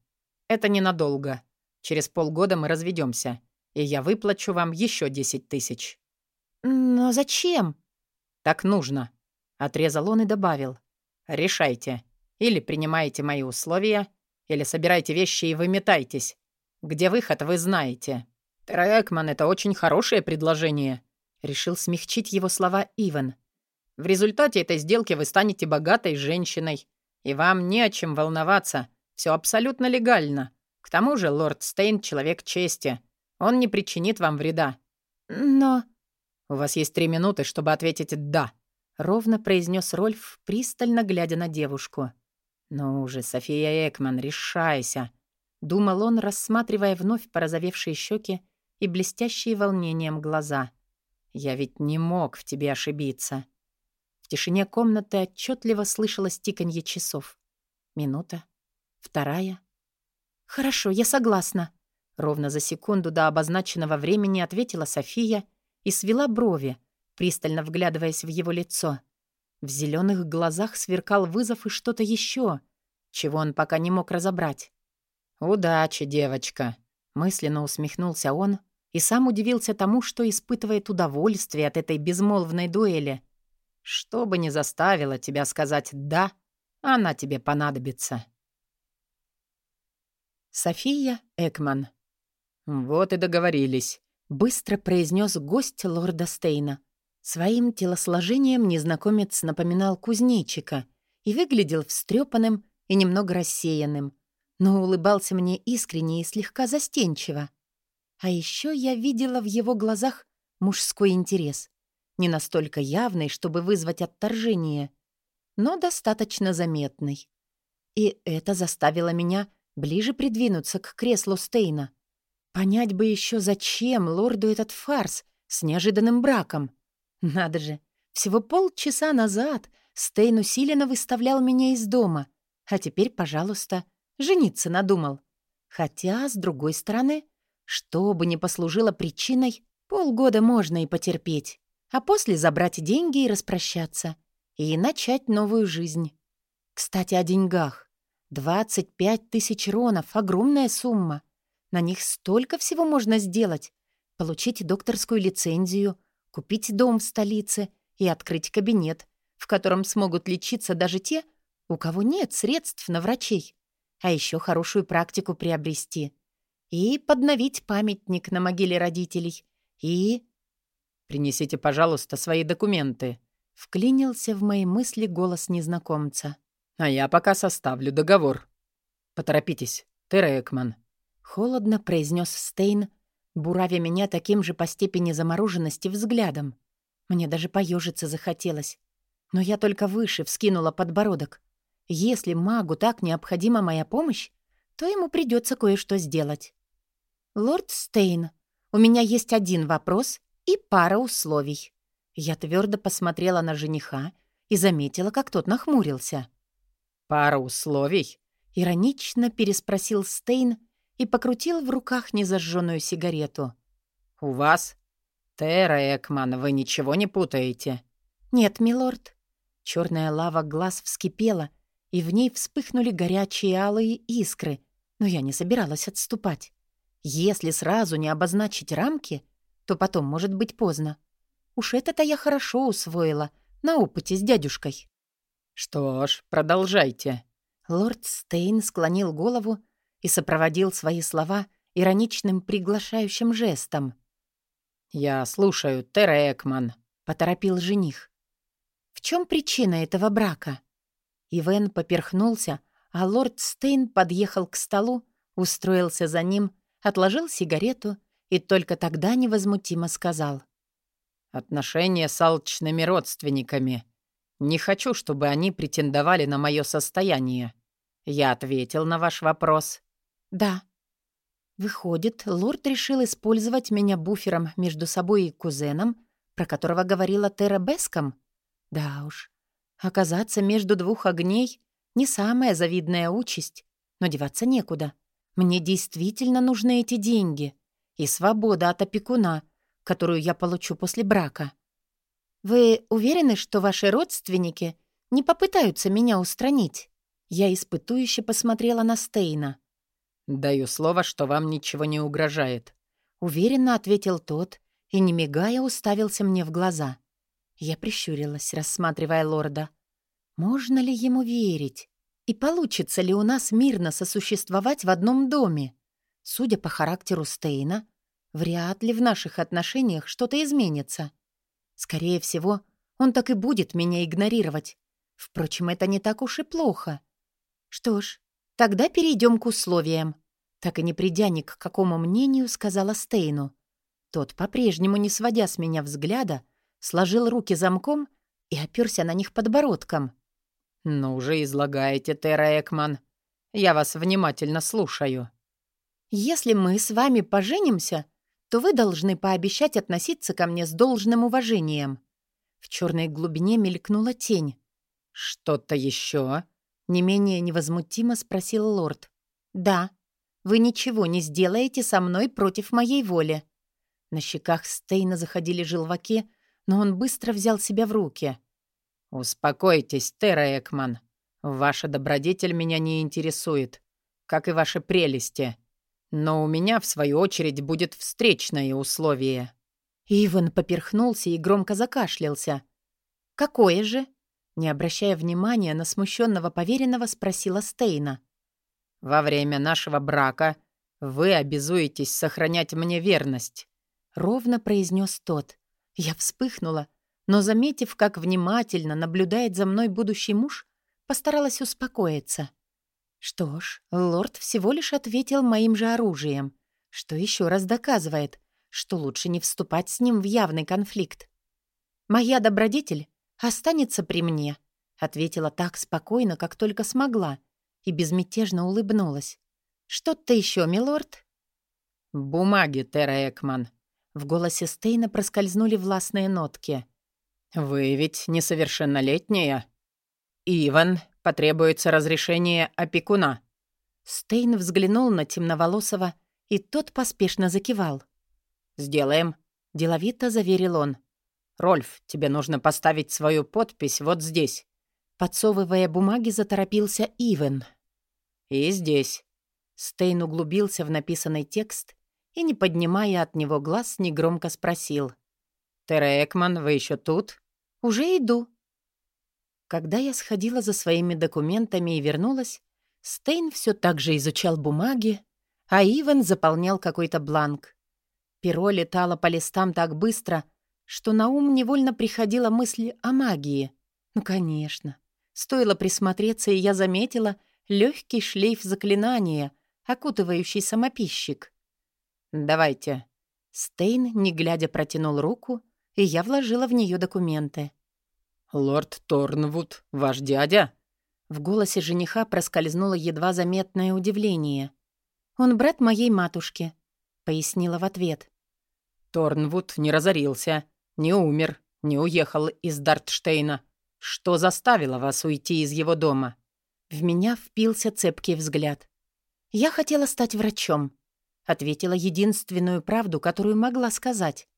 Это ненадолго. Через полгода мы разведемся, и я выплачу вам еще 10 тысяч». «Но зачем?» «Так нужно», — отрезал он и добавил. «Решайте. Или принимаете мои условия, или собирайте вещи и выметайтесь. Где выход, вы знаете». «Трекман, это очень хорошее предложение», — решил смягчить его слова Иван. «В результате этой сделки вы станете богатой женщиной, и вам не о чем волноваться. Все абсолютно легально. К тому же лорд Стейн — человек чести. Он не причинит вам вреда». «Но...» «У вас есть три минуты, чтобы ответить «да», — ровно произнес Рольф, пристально глядя на девушку. «Ну уже, София Экман, решайся», — думал он, рассматривая вновь порозовевшие щеки и блестящие волнением глаза. «Я ведь не мог в тебе ошибиться». В тишине комнаты отчетливо слышалось тиканье часов. Минута, вторая. «Хорошо, я согласна», — ровно за секунду до обозначенного времени ответила София — и свела брови, пристально вглядываясь в его лицо. В зеленых глазах сверкал вызов и что-то еще, чего он пока не мог разобрать. «Удачи, девочка!» — мысленно усмехнулся он и сам удивился тому, что испытывает удовольствие от этой безмолвной дуэли. «Что бы ни заставило тебя сказать «да», она тебе понадобится». София Экман. «Вот и договорились», Быстро произнес гость лорда Стейна. Своим телосложением незнакомец напоминал кузнечика и выглядел встрепанным и немного рассеянным, но улыбался мне искренне и слегка застенчиво. А еще я видела в его глазах мужской интерес. Не настолько явный, чтобы вызвать отторжение, но достаточно заметный. И это заставило меня ближе придвинуться к креслу Стейна. Понять бы еще, зачем лорду этот фарс с неожиданным браком. Надо же, всего полчаса назад Стейн усиленно выставлял меня из дома, а теперь, пожалуйста, жениться надумал. Хотя, с другой стороны, что бы ни послужило причиной, полгода можно и потерпеть, а после забрать деньги и распрощаться, и начать новую жизнь. Кстати, о деньгах. 25 тысяч ронов — огромная сумма. На них столько всего можно сделать. Получить докторскую лицензию, купить дом в столице и открыть кабинет, в котором смогут лечиться даже те, у кого нет средств на врачей. А еще хорошую практику приобрести. И подновить памятник на могиле родителей. И... «Принесите, пожалуйста, свои документы», — вклинился в мои мысли голос незнакомца. А я пока составлю договор. Поторопитесь, ты Экман. Холодно произнес Стейн, буравя меня таким же по степени замороженности взглядом. Мне даже поежиться захотелось. Но я только выше вскинула подбородок. Если магу так необходима моя помощь, то ему придется кое-что сделать. «Лорд Стейн, у меня есть один вопрос и пара условий». Я твердо посмотрела на жениха и заметила, как тот нахмурился. «Пара условий?» — иронично переспросил Стейн и покрутил в руках незажженную сигарету. «У вас? Терра Экман, вы ничего не путаете?» «Нет, милорд». Черная лава глаз вскипела, и в ней вспыхнули горячие алые искры, но я не собиралась отступать. Если сразу не обозначить рамки, то потом может быть поздно. Уж это-то я хорошо усвоила на опыте с дядюшкой. «Что ж, продолжайте». Лорд Стейн склонил голову и сопроводил свои слова ироничным приглашающим жестом. «Я слушаю, Терра Экман», — поторопил жених. «В чем причина этого брака?» Ивен поперхнулся, а лорд Стейн подъехал к столу, устроился за ним, отложил сигарету и только тогда невозмутимо сказал. «Отношения с алчными родственниками. Не хочу, чтобы они претендовали на мое состояние. Я ответил на ваш вопрос. Да. Выходит, лорд решил использовать меня буфером между собой и кузеном, про которого говорила Тера Беском? Да уж. Оказаться между двух огней — не самая завидная участь, но деваться некуда. Мне действительно нужны эти деньги и свобода от опекуна, которую я получу после брака. «Вы уверены, что ваши родственники не попытаются меня устранить?» Я испытующе посмотрела на Стейна. «Даю слово, что вам ничего не угрожает», — уверенно ответил тот и, не мигая, уставился мне в глаза. Я прищурилась, рассматривая лорда. «Можно ли ему верить? И получится ли у нас мирно сосуществовать в одном доме? Судя по характеру Стейна, вряд ли в наших отношениях что-то изменится». Скорее всего, он так и будет меня игнорировать. Впрочем, это не так уж и плохо. Что ж, тогда перейдем к условиям. Так и не придя ни к какому мнению, сказала Стейну. Тот, по-прежнему не сводя с меня взгляда, сложил руки замком и оперся на них подбородком. «Ну уже излагаете, Терра Экман. Я вас внимательно слушаю». «Если мы с вами поженимся, то вы должны пообещать относиться ко мне с должным уважением». В черной глубине мелькнула тень. «Что-то еще?» — не менее невозмутимо спросил лорд. «Да. Вы ничего не сделаете со мной против моей воли». На щеках Стейна заходили желваки, но он быстро взял себя в руки. «Успокойтесь, Терра Экман. Ваша добродетель меня не интересует, как и ваши прелести. Но у меня, в свою очередь, будет встречное условие». Иван поперхнулся и громко закашлялся. «Какое же?» Не обращая внимания на смущенного поверенного, спросила Стейна. «Во время нашего брака вы обязуетесь сохранять мне верность», — ровно произнес тот. Я вспыхнула, но, заметив, как внимательно наблюдает за мной будущий муж, постаралась успокоиться. Что ж, лорд всего лишь ответил моим же оружием, что еще раз доказывает, что лучше не вступать с ним в явный конфликт. «Моя добродетель останется при мне», — ответила так спокойно, как только смогла, и безмятежно улыбнулась. «Что-то еще, милорд?» «Бумаги, Тера Экман». В голосе Стейна проскользнули властные нотки. «Вы ведь несовершеннолетняя?» «Иван, потребуется разрешение опекуна». Стейн взглянул на темноволосого, и тот поспешно закивал. «Сделаем», — деловито заверил он. «Рольф, тебе нужно поставить свою подпись вот здесь». Подсовывая бумаги, заторопился Ивен. «И здесь». Стейн углубился в написанный текст и, не поднимая от него глаз, негромко спросил. «Тера Экман, вы еще тут?» «Уже иду». Когда я сходила за своими документами и вернулась, Стейн все так же изучал бумаги, а Иван заполнял какой-то бланк. Перо летало по листам так быстро, что на ум невольно приходила мысль о магии. Ну, конечно. Стоило присмотреться, и я заметила легкий шлейф заклинания, окутывающий самописчик. «Давайте». Стейн, не глядя, протянул руку, и я вложила в нее документы. «Лорд Торнвуд, ваш дядя?» В голосе жениха проскользнуло едва заметное удивление. «Он брат моей матушки», — пояснила в ответ. «Торнвуд не разорился, не умер, не уехал из Дартштейна. Что заставило вас уйти из его дома?» В меня впился цепкий взгляд. «Я хотела стать врачом», — ответила единственную правду, которую могла сказать.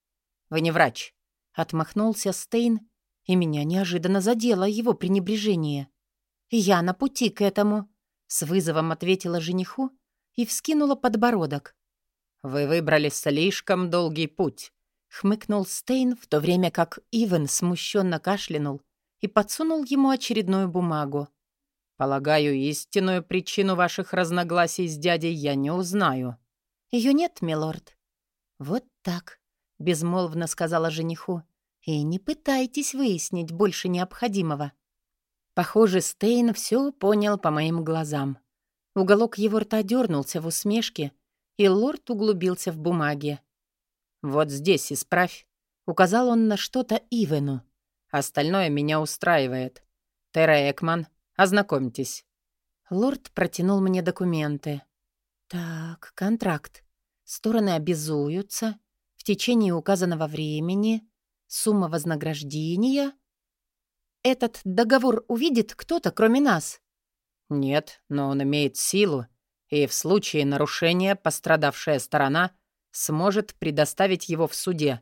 «Вы не врач», — отмахнулся Стейн, и меня неожиданно задело его пренебрежение. «Я на пути к этому», — с вызовом ответила жениху и вскинула подбородок. «Вы выбрали слишком долгий путь», — хмыкнул Стейн, в то время как Ивен смущенно кашлянул и подсунул ему очередную бумагу. «Полагаю, истинную причину ваших разногласий с дядей я не узнаю». Ее нет, милорд». «Вот так», — безмолвно сказала жениху. «И не пытайтесь выяснить больше необходимого». Похоже, Стейн все понял по моим глазам. Уголок его рта дернулся в усмешке, и лорд углубился в бумаге. «Вот здесь исправь», — указал он на что-то Ивену. Остальное меня устраивает. Тера Экман, ознакомьтесь». Лорд протянул мне документы. «Так, контракт. Стороны обязуются. В течение указанного времени. Сумма вознаграждения. Этот договор увидит кто-то, кроме нас?» «Нет, но он имеет силу, и в случае нарушения пострадавшая сторона сможет предоставить его в суде.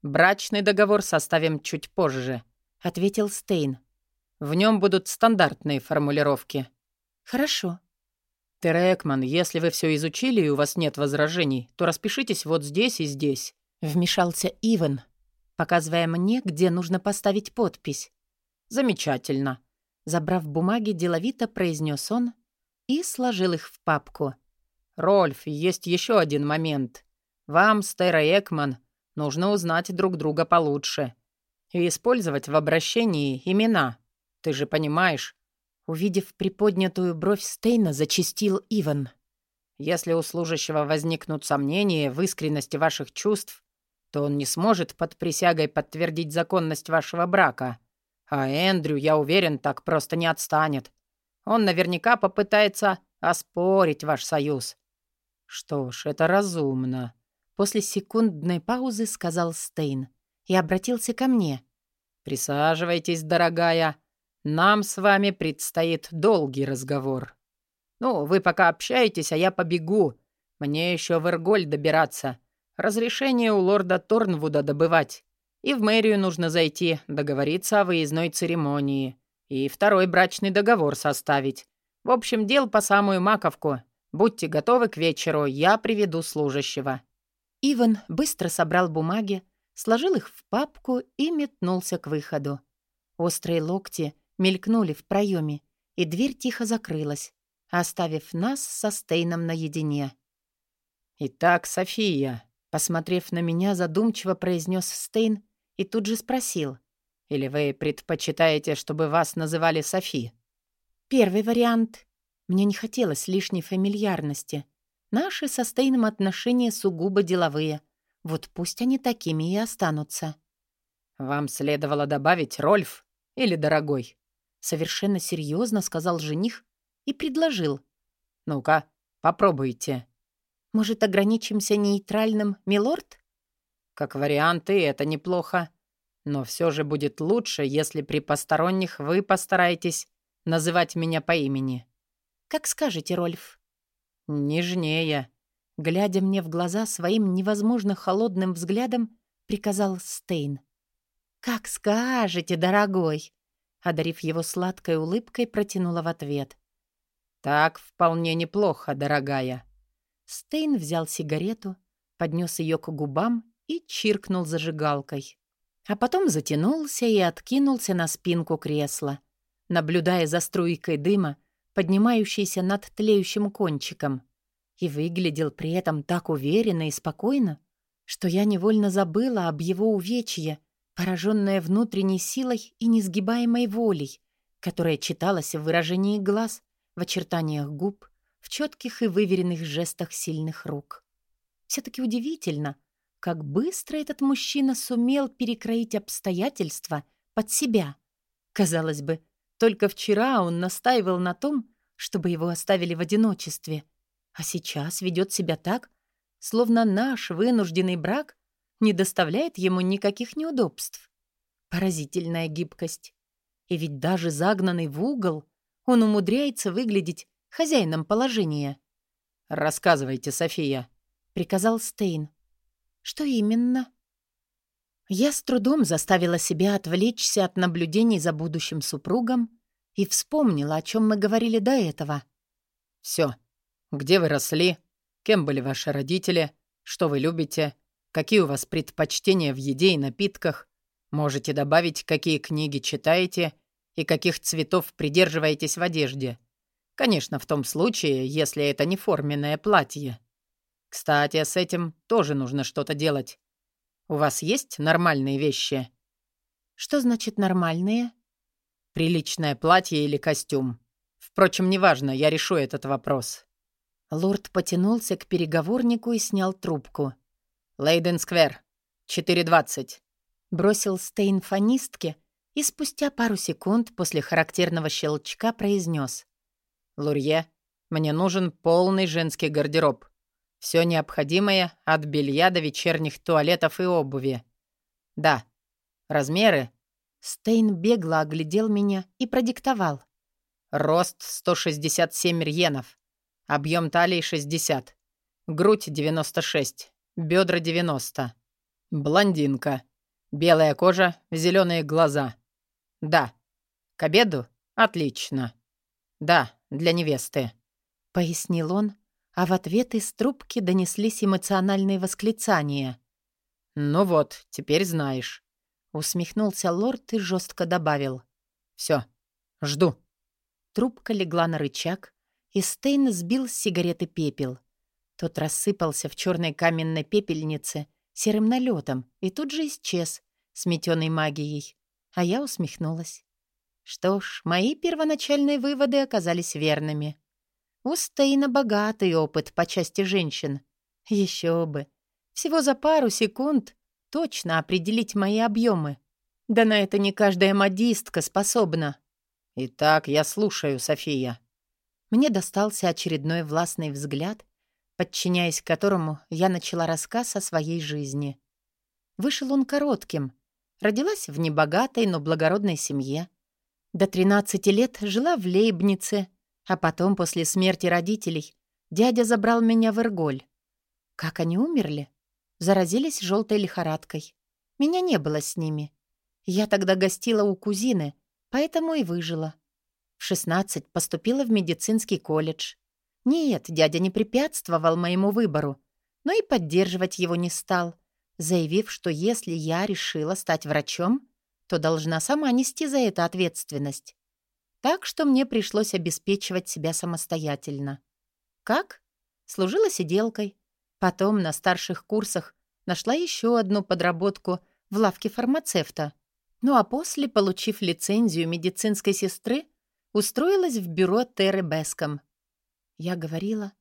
«Брачный договор составим чуть позже», — ответил Стейн. «В нем будут стандартные формулировки». «Хорошо». «Терекман, если вы все изучили и у вас нет возражений, то распишитесь вот здесь и здесь», — вмешался Иван, показывая мне, где нужно поставить подпись. «Замечательно». Забрав бумаги, деловито произнес он и сложил их в папку. «Рольф, есть еще один момент. Вам, Стера Экман, Нужно узнать друг друга получше. И использовать в обращении имена. Ты же понимаешь?» Увидев приподнятую бровь Стейна, зачистил Иван. «Если у служащего возникнут сомнения в искренности ваших чувств, то он не сможет под присягой подтвердить законность вашего брака. А Эндрю, я уверен, так просто не отстанет. Он наверняка попытается оспорить ваш союз». «Что ж, это разумно», После секундной паузы сказал Стейн и обратился ко мне. «Присаживайтесь, дорогая. Нам с вами предстоит долгий разговор. Ну, вы пока общаетесь, а я побегу. Мне еще в Эрголь добираться. Разрешение у лорда Торнвуда добывать. И в мэрию нужно зайти, договориться о выездной церемонии. И второй брачный договор составить. В общем, дел по самую маковку. Будьте готовы к вечеру, я приведу служащего». Иван быстро собрал бумаги, сложил их в папку и метнулся к выходу. Острые локти мелькнули в проеме, и дверь тихо закрылась, оставив нас со Стейном наедине. «Итак, София», — посмотрев на меня, задумчиво произнес Стейн и тут же спросил, «Или вы предпочитаете, чтобы вас называли Софи?» «Первый вариант. Мне не хотелось лишней фамильярности, Наши со Стейном отношения сугубо деловые. Вот пусть они такими и останутся. «Вам следовало добавить Рольф или дорогой?» Совершенно серьезно сказал жених и предложил. «Ну-ка, попробуйте». «Может, ограничимся нейтральным, милорд?» «Как варианты, это неплохо. Но все же будет лучше, если при посторонних вы постараетесь называть меня по имени». «Как скажете, Рольф». «Нежнее», — глядя мне в глаза своим невозможно холодным взглядом, приказал Стейн. «Как скажете, дорогой», — одарив его сладкой улыбкой, протянула в ответ. «Так вполне неплохо, дорогая». Стейн взял сигарету, поднес ее к губам и чиркнул зажигалкой. А потом затянулся и откинулся на спинку кресла, наблюдая за струйкой дыма, поднимающейся над тлеющим кончиком. И выглядел при этом так уверенно и спокойно, что я невольно забыла об его увечье, пораженная внутренней силой и несгибаемой волей, которая читалась в выражении глаз, в очертаниях губ, в четких и выверенных жестах сильных рук. Все-таки удивительно, как быстро этот мужчина сумел перекроить обстоятельства под себя. Казалось бы, только вчера он настаивал на том, чтобы его оставили в одиночестве, а сейчас ведет себя так, словно наш вынужденный брак не доставляет ему никаких неудобств. Поразительная гибкость. И ведь даже загнанный в угол, он умудряется выглядеть хозяином положения. «Рассказывайте, София», — приказал Стейн. «Что именно?» Я с трудом заставила себя отвлечься от наблюдений за будущим супругом и вспомнила, о чем мы говорили до этого. «Все. Где вы росли? Кем были ваши родители? Что вы любите? Какие у вас предпочтения в еде и напитках? Можете добавить, какие книги читаете и каких цветов придерживаетесь в одежде. Конечно, в том случае, если это не форменное платье. Кстати, с этим тоже нужно что-то делать. У вас есть нормальные вещи?» «Что значит нормальные?» «Приличное платье или костюм. Впрочем, неважно, я решу этот вопрос». Лорд потянулся к переговорнику и снял трубку. «Лейден Сквер, 4.20», — бросил Стейн фонистке и спустя пару секунд после характерного щелчка произнес. «Лурье, мне нужен полный женский гардероб. Все необходимое от белья до вечерних туалетов и обуви. Да. Размеры? Стейн бегло оглядел меня и продиктовал. Рост 167 рьенов. Объем талии 60. Грудь 96. Бедра 90. Блондинка. Белая кожа, зеленые глаза. Да. К обеду? Отлично. Да, для невесты. Пояснил он, а в ответ из трубки донеслись эмоциональные восклицания. «Ну вот, теперь знаешь», — усмехнулся лорд и жестко добавил. «Все, жду». Трубка легла на рычаг, и Стейн сбил с сигареты пепел. Тот рассыпался в черной каменной пепельнице серым налетом и тут же исчез, сметенный магией. А я усмехнулась. Что ж, мои первоначальные выводы оказались верными. У Стейна богатый опыт по части женщин. Еще бы. Всего за пару секунд точно определить мои объемы. Да на это не каждая модистка способна. «Итак, я слушаю, София». Мне достался очередной властный взгляд, подчиняясь которому я начала рассказ о своей жизни. Вышел он коротким. Родилась в небогатой, но благородной семье. До 13 лет жила в Лейбнице — а потом, после смерти родителей, дядя забрал меня в Ирголь. Как они умерли? Заразились желтой лихорадкой. Меня не было с ними. Я тогда гостила у кузины, поэтому и выжила. В 16 поступила в медицинский колледж. Нет, дядя не препятствовал моему выбору, но и поддерживать его не стал, заявив, что если я решила стать врачом, то должна сама нести за это ответственность. Так что мне пришлось обеспечивать себя самостоятельно. Как? Служила сиделкой. Потом на старших курсах нашла еще одну подработку в лавке фармацевта. Ну а после, получив лицензию медицинской сестры, устроилась в бюро Терры Беском. Я говорила,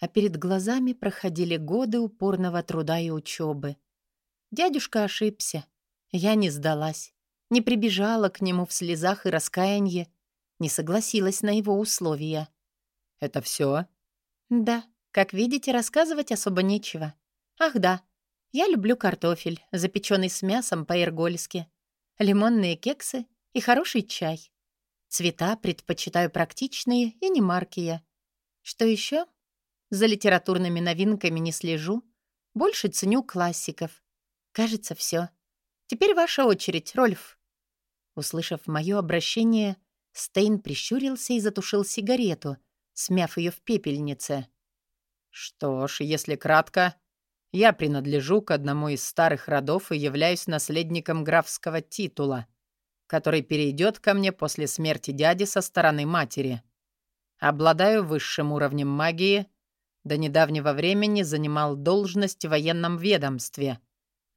а перед глазами проходили годы упорного труда и учебы. Дядюшка ошибся. Я не сдалась, не прибежала к нему в слезах и раскаянье, не согласилась на его условия. «Это все? «Да, как видите, рассказывать особо нечего. Ах да, я люблю картофель, запеченный с мясом по-иргольски, лимонные кексы и хороший чай. Цвета предпочитаю практичные и не маркие. Что еще? За литературными новинками не слежу. Больше ценю классиков. Кажется, все. Теперь ваша очередь, Рольф. Услышав мое обращение, Стейн прищурился и затушил сигарету, смяв ее в пепельнице. «Что ж, если кратко, я принадлежу к одному из старых родов и являюсь наследником графского титула, который перейдет ко мне после смерти дяди со стороны матери. Обладаю высшим уровнем магии, до недавнего времени занимал должность в военном ведомстве,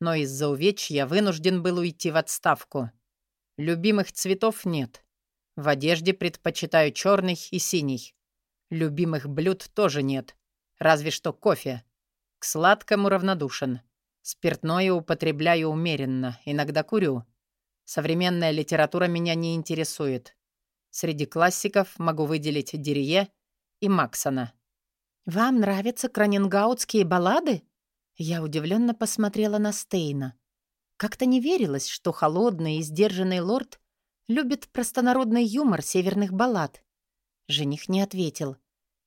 но из-за увечья вынужден был уйти в отставку. Любимых цветов нет. В одежде предпочитаю черный и синий. Любимых блюд тоже нет, разве что кофе. К сладкому равнодушен. Спиртное употребляю умеренно, иногда курю. Современная литература меня не интересует. Среди классиков могу выделить Дерие и Максона. «Вам нравятся кранингаутские баллады?» Я удивленно посмотрела на Стейна. Как-то не верилось, что холодный и сдержанный лорд любит простонародный юмор северных баллад. Жених не ответил.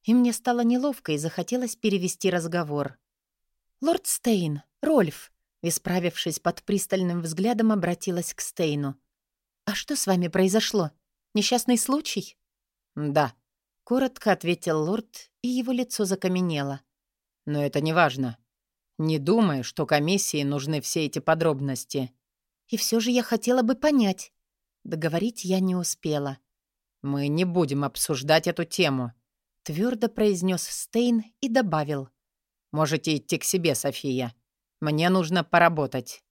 И мне стало неловко и захотелось перевести разговор. «Лорд Стейн, Рольф», исправившись под пристальным взглядом, обратилась к Стейну. «А что с вами произошло? Несчастный случай?» «Да», — коротко ответил лорд, и его лицо закаменело. «Но это не важно. Не думаю, что комиссии нужны все эти подробности». «И все же я хотела бы понять». Договорить я не успела. «Мы не будем обсуждать эту тему», — твердо произнес Стейн и добавил. Можете идти к себе, София. Мне нужно поработать».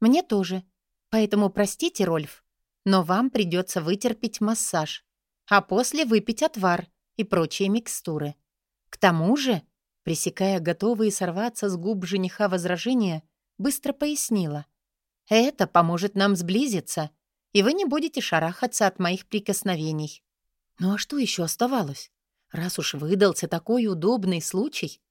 «Мне тоже. Поэтому простите, Рольф, но вам придется вытерпеть массаж, а после выпить отвар и прочие микстуры. К тому же, пресекая готовые сорваться с губ жениха возражения, быстро пояснила. «Это поможет нам сблизиться, и вы не будете шарахаться от моих прикосновений». Ну а что еще оставалось? Раз уж выдался такой удобный случай,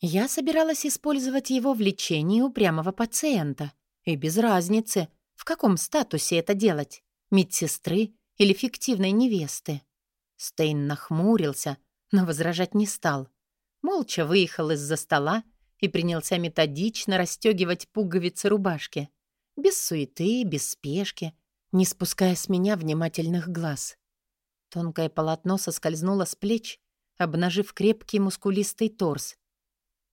я собиралась использовать его в лечении упрямого пациента. И без разницы, в каком статусе это делать — медсестры или фиктивной невесты. Стейн нахмурился, но возражать не стал. Молча выехал из-за стола и принялся методично расстегивать пуговицы рубашки. Без суеты, без спешки, не спуская с меня внимательных глаз. Тонкое полотно соскользнуло с плеч, обнажив крепкий мускулистый торс,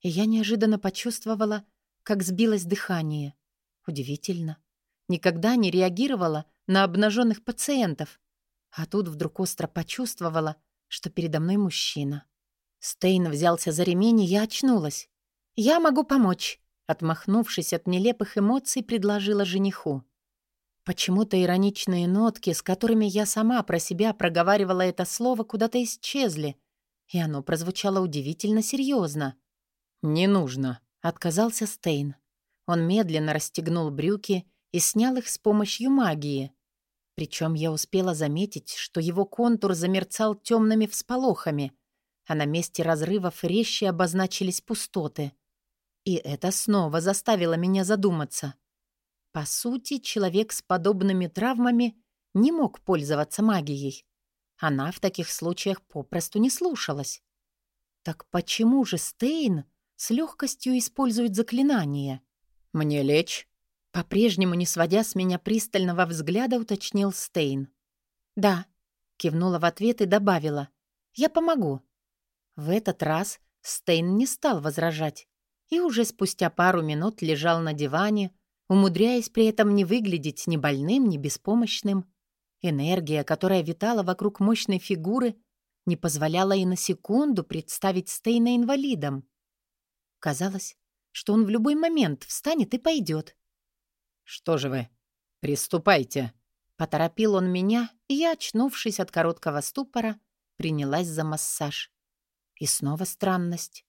и я неожиданно почувствовала, как сбилось дыхание. Удивительно. Никогда не реагировала на обнаженных пациентов. А тут вдруг остро почувствовала, что передо мной мужчина. Стейн взялся за ремень, и я очнулась. «Я могу помочь», — отмахнувшись от нелепых эмоций, предложила жениху. Почему-то ироничные нотки, с которыми я сама про себя проговаривала это слово, куда-то исчезли, и оно прозвучало удивительно серьезно. «Не нужно», — отказался Стейн. Он медленно расстегнул брюки и снял их с помощью магии. Причем я успела заметить, что его контур замерцал темными всполохами, а на месте разрывов резче обозначились пустоты. И это снова заставило меня задуматься. По сути, человек с подобными травмами не мог пользоваться магией. Она в таких случаях попросту не слушалась. Так почему же Стейн с легкостью использует заклинание. «Мне лечь?» По-прежнему, не сводя с меня пристального взгляда, уточнил Стейн. «Да», — кивнула в ответ и добавила. «Я помогу». В этот раз Стейн не стал возражать и уже спустя пару минут лежал на диване, умудряясь при этом не выглядеть ни больным, ни беспомощным. Энергия, которая витала вокруг мощной фигуры, не позволяла и на секунду представить Стейна инвалидом. Казалось, что он в любой момент встанет и пойдет. «Что же вы? Приступайте!» Поторопил он меня, и я, очнувшись от короткого ступора, принялась за массаж. И снова странность.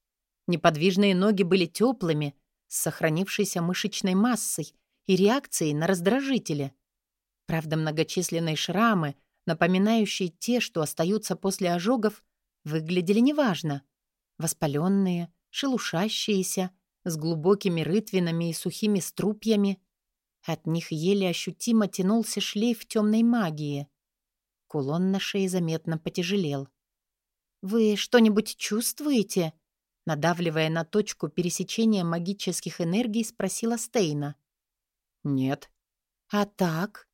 Неподвижные ноги были теплыми, с сохранившейся мышечной массой и реакцией на раздражители. Правда, многочисленные шрамы, напоминающие те, что остаются после ожогов, выглядели неважно. Воспаленные, шелушащиеся, с глубокими рытвинами и сухими струпьями. От них еле ощутимо тянулся шлейф темной магии. Кулон на шее заметно потяжелел. «Вы что-нибудь чувствуете?» Надавливая на точку пересечения магических энергий, спросила Стейна. «Нет». «А так?»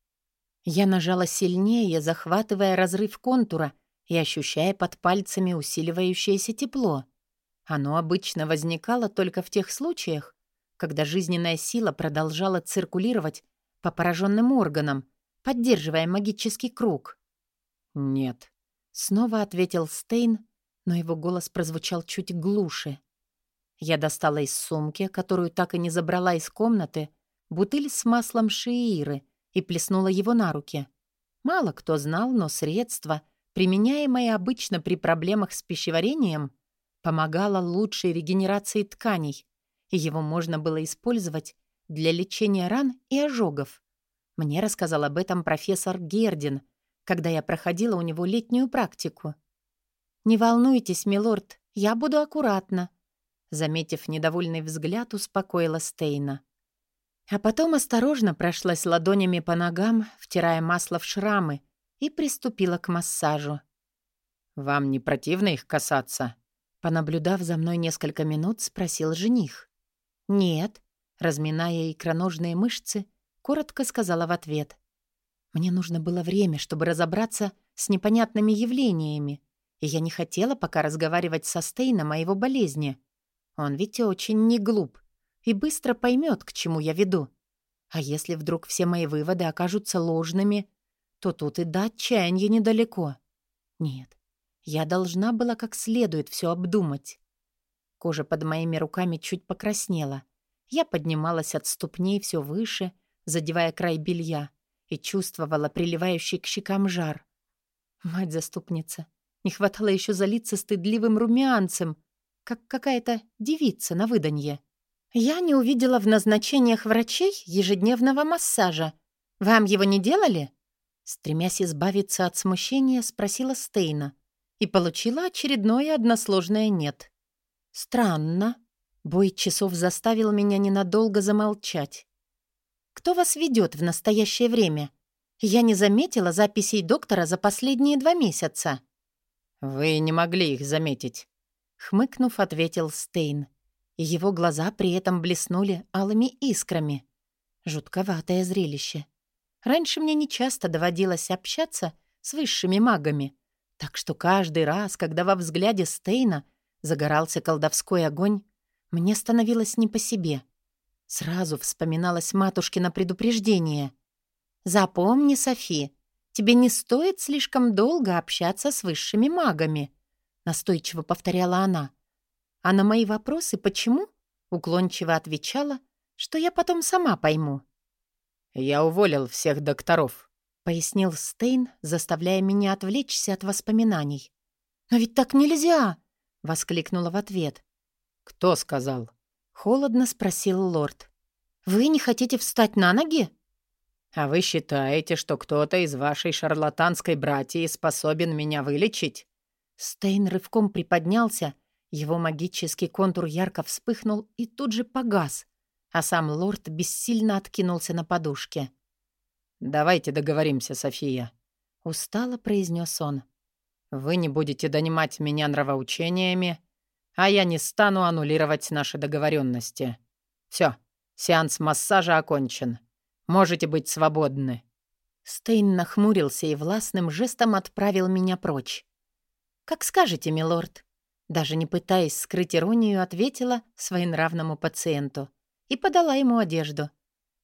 Я нажала сильнее, захватывая разрыв контура и ощущая под пальцами усиливающееся тепло. Оно обычно возникало только в тех случаях, когда жизненная сила продолжала циркулировать по пораженным органам, поддерживая магический круг. «Нет», — снова ответил Стейн, но его голос прозвучал чуть глуше. Я достала из сумки, которую так и не забрала из комнаты, бутыль с маслом шииры и плеснула его на руки. Мало кто знал, но средство, применяемое обычно при проблемах с пищеварением — помогало лучшей регенерации тканей, его можно было использовать для лечения ран и ожогов. Мне рассказал об этом профессор Гердин, когда я проходила у него летнюю практику. «Не волнуйтесь, милорд, я буду аккуратна», заметив недовольный взгляд, успокоила Стейна. А потом осторожно прошлась ладонями по ногам, втирая масло в шрамы, и приступила к массажу. «Вам не противно их касаться?» Понаблюдав за мной несколько минут, спросил жених. «Нет», — разминая икроножные мышцы, коротко сказала в ответ. «Мне нужно было время, чтобы разобраться с непонятными явлениями, и я не хотела пока разговаривать со Стейном о его болезни. Он ведь очень не глуп и быстро поймет, к чему я веду. А если вдруг все мои выводы окажутся ложными, то тут и до отчаяния недалеко. Нет, я должна была как следует все обдумать. Кожа под моими руками чуть покраснела. Я поднималась от ступней все выше, задевая край белья, и чувствовала приливающий к щекам жар. Мать-заступница, не хватало еще залиться стыдливым румянцем, как какая-то девица на выданье. Я не увидела в назначениях врачей ежедневного массажа. Вам его не делали? Стремясь избавиться от смущения, спросила Стейна и получила очередное односложное «нет». Странно. Бой часов заставил меня ненадолго замолчать. «Кто вас ведет в настоящее время? Я не заметила записей доктора за последние два месяца». «Вы не могли их заметить», — хмыкнув, ответил Стейн. Его глаза при этом блеснули алыми искрами. Жутковатое зрелище. Раньше мне нечасто доводилось общаться с высшими магами, так что каждый раз, когда во взгляде Стейна загорался колдовской огонь, мне становилось не по себе. Сразу вспоминалось матушкино предупреждение. «Запомни, Софи, тебе не стоит слишком долго общаться с высшими магами», настойчиво повторяла она. А на мои вопросы «почему?» уклончиво отвечала, что я потом сама пойму. «Я уволил всех докторов», — пояснил Стейн, заставляя меня отвлечься от воспоминаний. «Но ведь так нельзя!» — воскликнула в ответ. «Кто сказал?» — холодно спросил лорд. «Вы не хотите встать на ноги?» «А вы считаете, что кто-то из вашей шарлатанской братьи способен меня вылечить?» Стейн рывком приподнялся, его магический контур ярко вспыхнул и тут же погас, а сам лорд бессильно откинулся на подушке. «Давайте договоримся, София», — устало произнес он. «Вы не будете донимать меня нравоучениями, а я не стану аннулировать наши договоренности. Все, сеанс массажа окончен. Можете быть свободны». Стейн нахмурился и властным жестом отправил меня прочь. «Как скажете, милорд», даже не пытаясь скрыть иронию, ответила своенравному пациенту и подала ему одежду —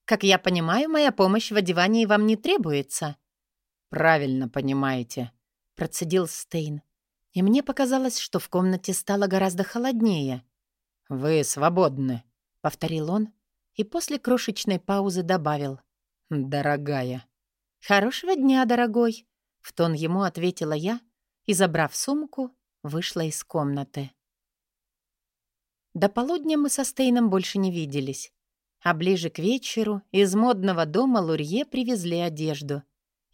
как я понимаю, моя помощь в одевании вам не требуется». «Правильно понимаете», — процедил Стейн. И мне показалось, что в комнате стало гораздо холоднее. «Вы свободны», — повторил он и после крошечной паузы добавил. «Дорогая». «Хорошего дня, дорогой», — в тон ему ответила я и, забрав сумку, вышла из комнаты. До полудня мы со Стейном больше не виделись. А ближе к вечеру из модного дома Лурье привезли одежду.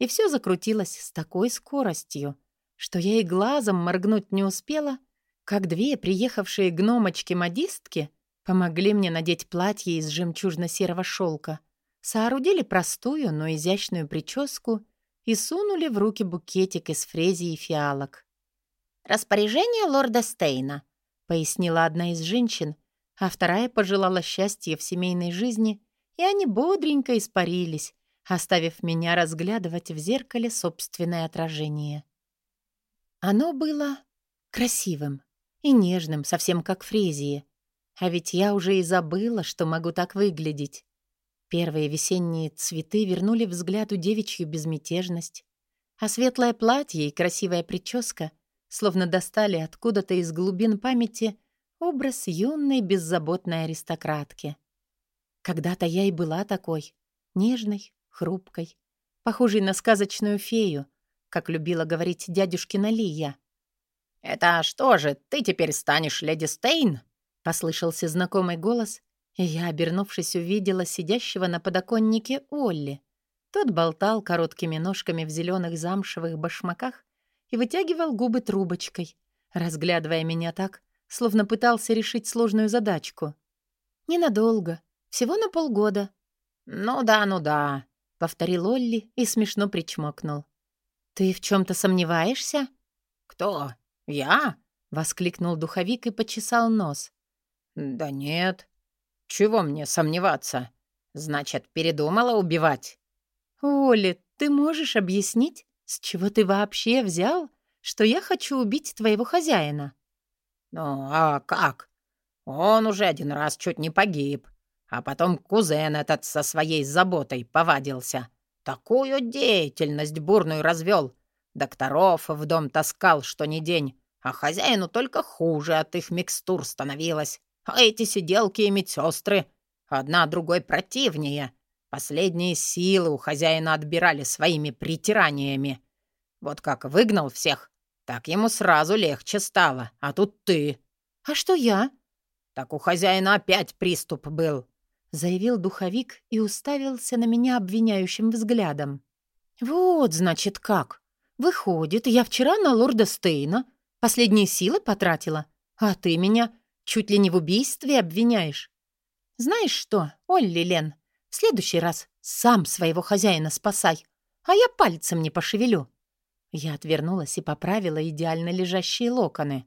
И все закрутилось с такой скоростью, что я и глазом моргнуть не успела, как две приехавшие гномочки-модистки помогли мне надеть платье из жемчужно-серого шелка, соорудили простую, но изящную прическу и сунули в руки букетик из фрезий и фиалок. «Распоряжение лорда Стейна», — пояснила одна из женщин, а вторая пожелала счастья в семейной жизни, и они бодренько испарились, оставив меня разглядывать в зеркале собственное отражение. Оно было красивым и нежным, совсем как фрезии. А ведь я уже и забыла, что могу так выглядеть. Первые весенние цветы вернули взгляду девичью безмятежность, а светлое платье и красивая прическа словно достали откуда-то из глубин памяти образ юной беззаботной аристократки. Когда-то я и была такой, нежной, хрупкой, похожей на сказочную фею, как любила говорить дядюшкина Лия. «Это что же, ты теперь станешь леди Стейн?» — послышался знакомый голос, и я, обернувшись, увидела сидящего на подоконнике Олли. Тот болтал короткими ножками в зеленых замшевых башмаках и вытягивал губы трубочкой, разглядывая меня так, словно пытался решить сложную задачку. «Ненадолго, всего на полгода». «Ну да, ну да», — повторил Олли и смешно причмокнул. «Ты в чем то сомневаешься?» «Кто? Я?» — воскликнул духовик и почесал нос. «Да нет. Чего мне сомневаться? Значит, передумала убивать?» «Олли, ты можешь объяснить, с чего ты вообще взял, что я хочу убить твоего хозяина?» «Ну, а как? Он уже один раз чуть не погиб, а потом кузен этот со своей заботой повадился. Такую деятельность бурную развел. Докторов в дом таскал, что ни день, а хозяину только хуже от их микстур становилось. А эти сиделки и медсестры, одна другой противнее. Последние силы у хозяина отбирали своими притираниями. Вот как выгнал всех, так ему сразу легче стало, а тут ты. А что я? Так у хозяина опять приступ был, заявил духовик и уставился на меня обвиняющим взглядом. Вот, значит, как. Выходит, я вчера на лорда Стейна последние силы потратила, а ты меня чуть ли не в убийстве обвиняешь. Знаешь что, Олли Лен, в следующий раз сам своего хозяина спасай, а я пальцем не пошевелю. Я отвернулась и поправила идеально лежащие локоны.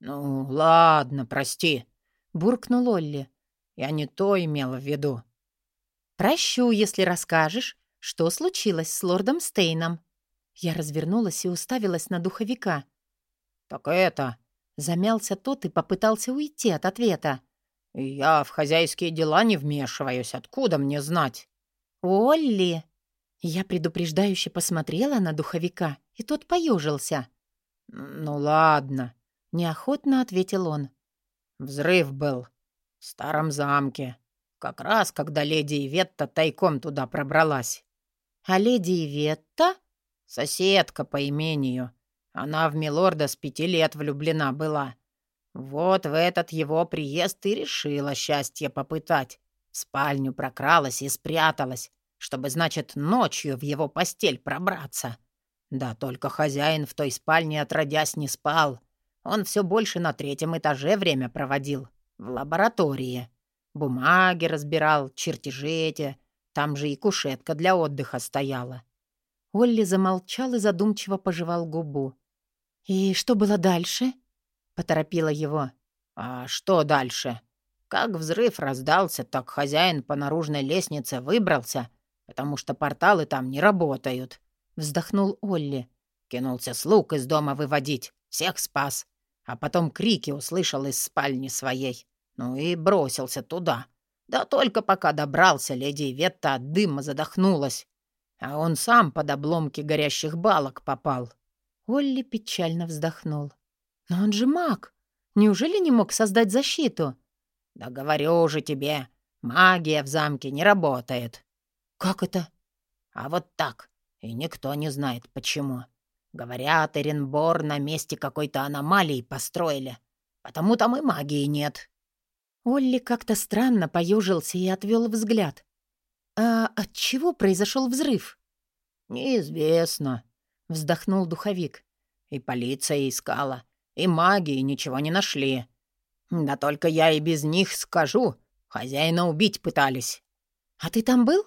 «Ну, ладно, прости», — буркнул Олли. «Я не то имела в виду». «Прощу, если расскажешь, что случилось с лордом Стейном». Я развернулась и уставилась на духовика. «Так это...» Замялся тот и попытался уйти от ответа. «Я в хозяйские дела не вмешиваюсь. Откуда мне знать?» «Олли!» Я предупреждающе посмотрела на духовика, и тот поежился. «Ну ладно», — неохотно ответил он. «Взрыв был в старом замке, как раз когда леди Иветта тайком туда пробралась». «А леди Иветта?» «Соседка по имению. Она в милорда с пяти лет влюблена была. Вот в этот его приезд и решила счастье попытать. В спальню прокралась и спряталась, чтобы, значит, ночью в его постель пробраться. Да только хозяин в той спальне отродясь не спал. Он все больше на третьем этаже время проводил, в лаборатории. Бумаги разбирал, чертежи эти. Там же и кушетка для отдыха стояла. Олли замолчал и задумчиво пожевал губу. «И что было дальше?» — поторопила его. «А что дальше? Как взрыв раздался, так хозяин по наружной лестнице выбрался — потому что порталы там не работают», — вздохнул Олли. Кинулся слуг из дома выводить, всех спас. А потом крики услышал из спальни своей. Ну и бросился туда. Да только пока добрался, леди Ветта от дыма задохнулась. А он сам под обломки горящих балок попал. Олли печально вздохнул. «Но он же маг. Неужели не мог создать защиту?» «Да говорю же тебе, магия в замке не работает. «Как это?» «А вот так. И никто не знает, почему. Говорят, Эренбор на месте какой-то аномалии построили. Потому там и магии нет». Олли как-то странно поежился и отвел взгляд. «А от чего произошел взрыв?» «Неизвестно», — вздохнул духовик. «И полиция искала, и маги ничего не нашли. Да только я и без них скажу, хозяина убить пытались». «А ты там был?»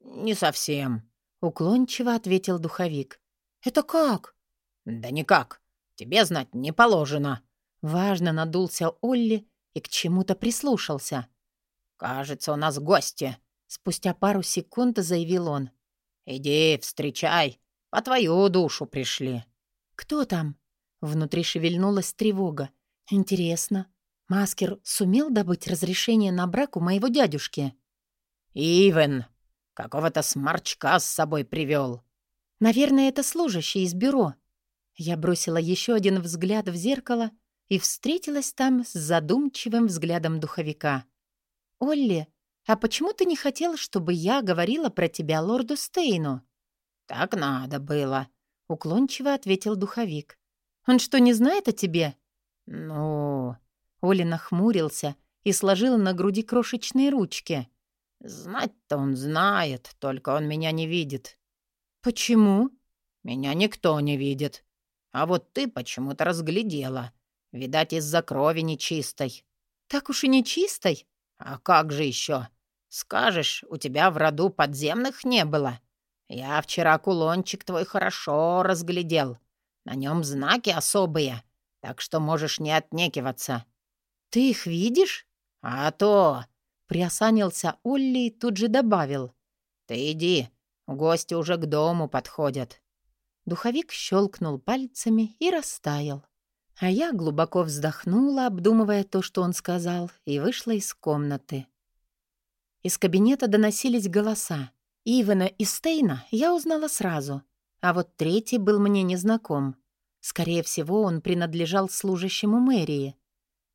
«Не совсем», — уклончиво ответил духовик. «Это как?» «Да никак. Тебе знать не положено». Важно надулся Олли и к чему-то прислушался. «Кажется, у нас гости», — спустя пару секунд заявил он. «Иди, встречай. По твою душу пришли». «Кто там?» Внутри шевельнулась тревога. «Интересно, Маскер сумел добыть разрешение на брак у моего дядюшки?» «Ивен, какого-то сморчка с собой привел. «Наверное, это служащий из бюро». Я бросила еще один взгляд в зеркало и встретилась там с задумчивым взглядом духовика. «Олли, а почему ты не хотел, чтобы я говорила про тебя лорду Стейну?» «Так надо было», — уклончиво ответил духовик. «Он что, не знает о тебе?» «Ну...» Оля нахмурился и сложил на груди крошечные ручки. «Знать-то он знает, только он меня не видит». «Почему?» «Меня никто не видит. А вот ты почему-то разглядела. Видать, из-за крови нечистой». «Так уж и нечистой?» «А как же еще? Скажешь, у тебя в роду подземных не было? Я вчера кулончик твой хорошо разглядел. На нем знаки особые, так что можешь не отнекиваться». «Ты их видишь?» «А то!» — приосанился Олли и тут же добавил. «Ты иди, гости уже к дому подходят». Духовик щелкнул пальцами и растаял. А я глубоко вздохнула, обдумывая то, что он сказал, и вышла из комнаты. Из кабинета доносились голоса. Ивана и Стейна я узнала сразу, а вот третий был мне незнаком. Скорее всего, он принадлежал служащему мэрии.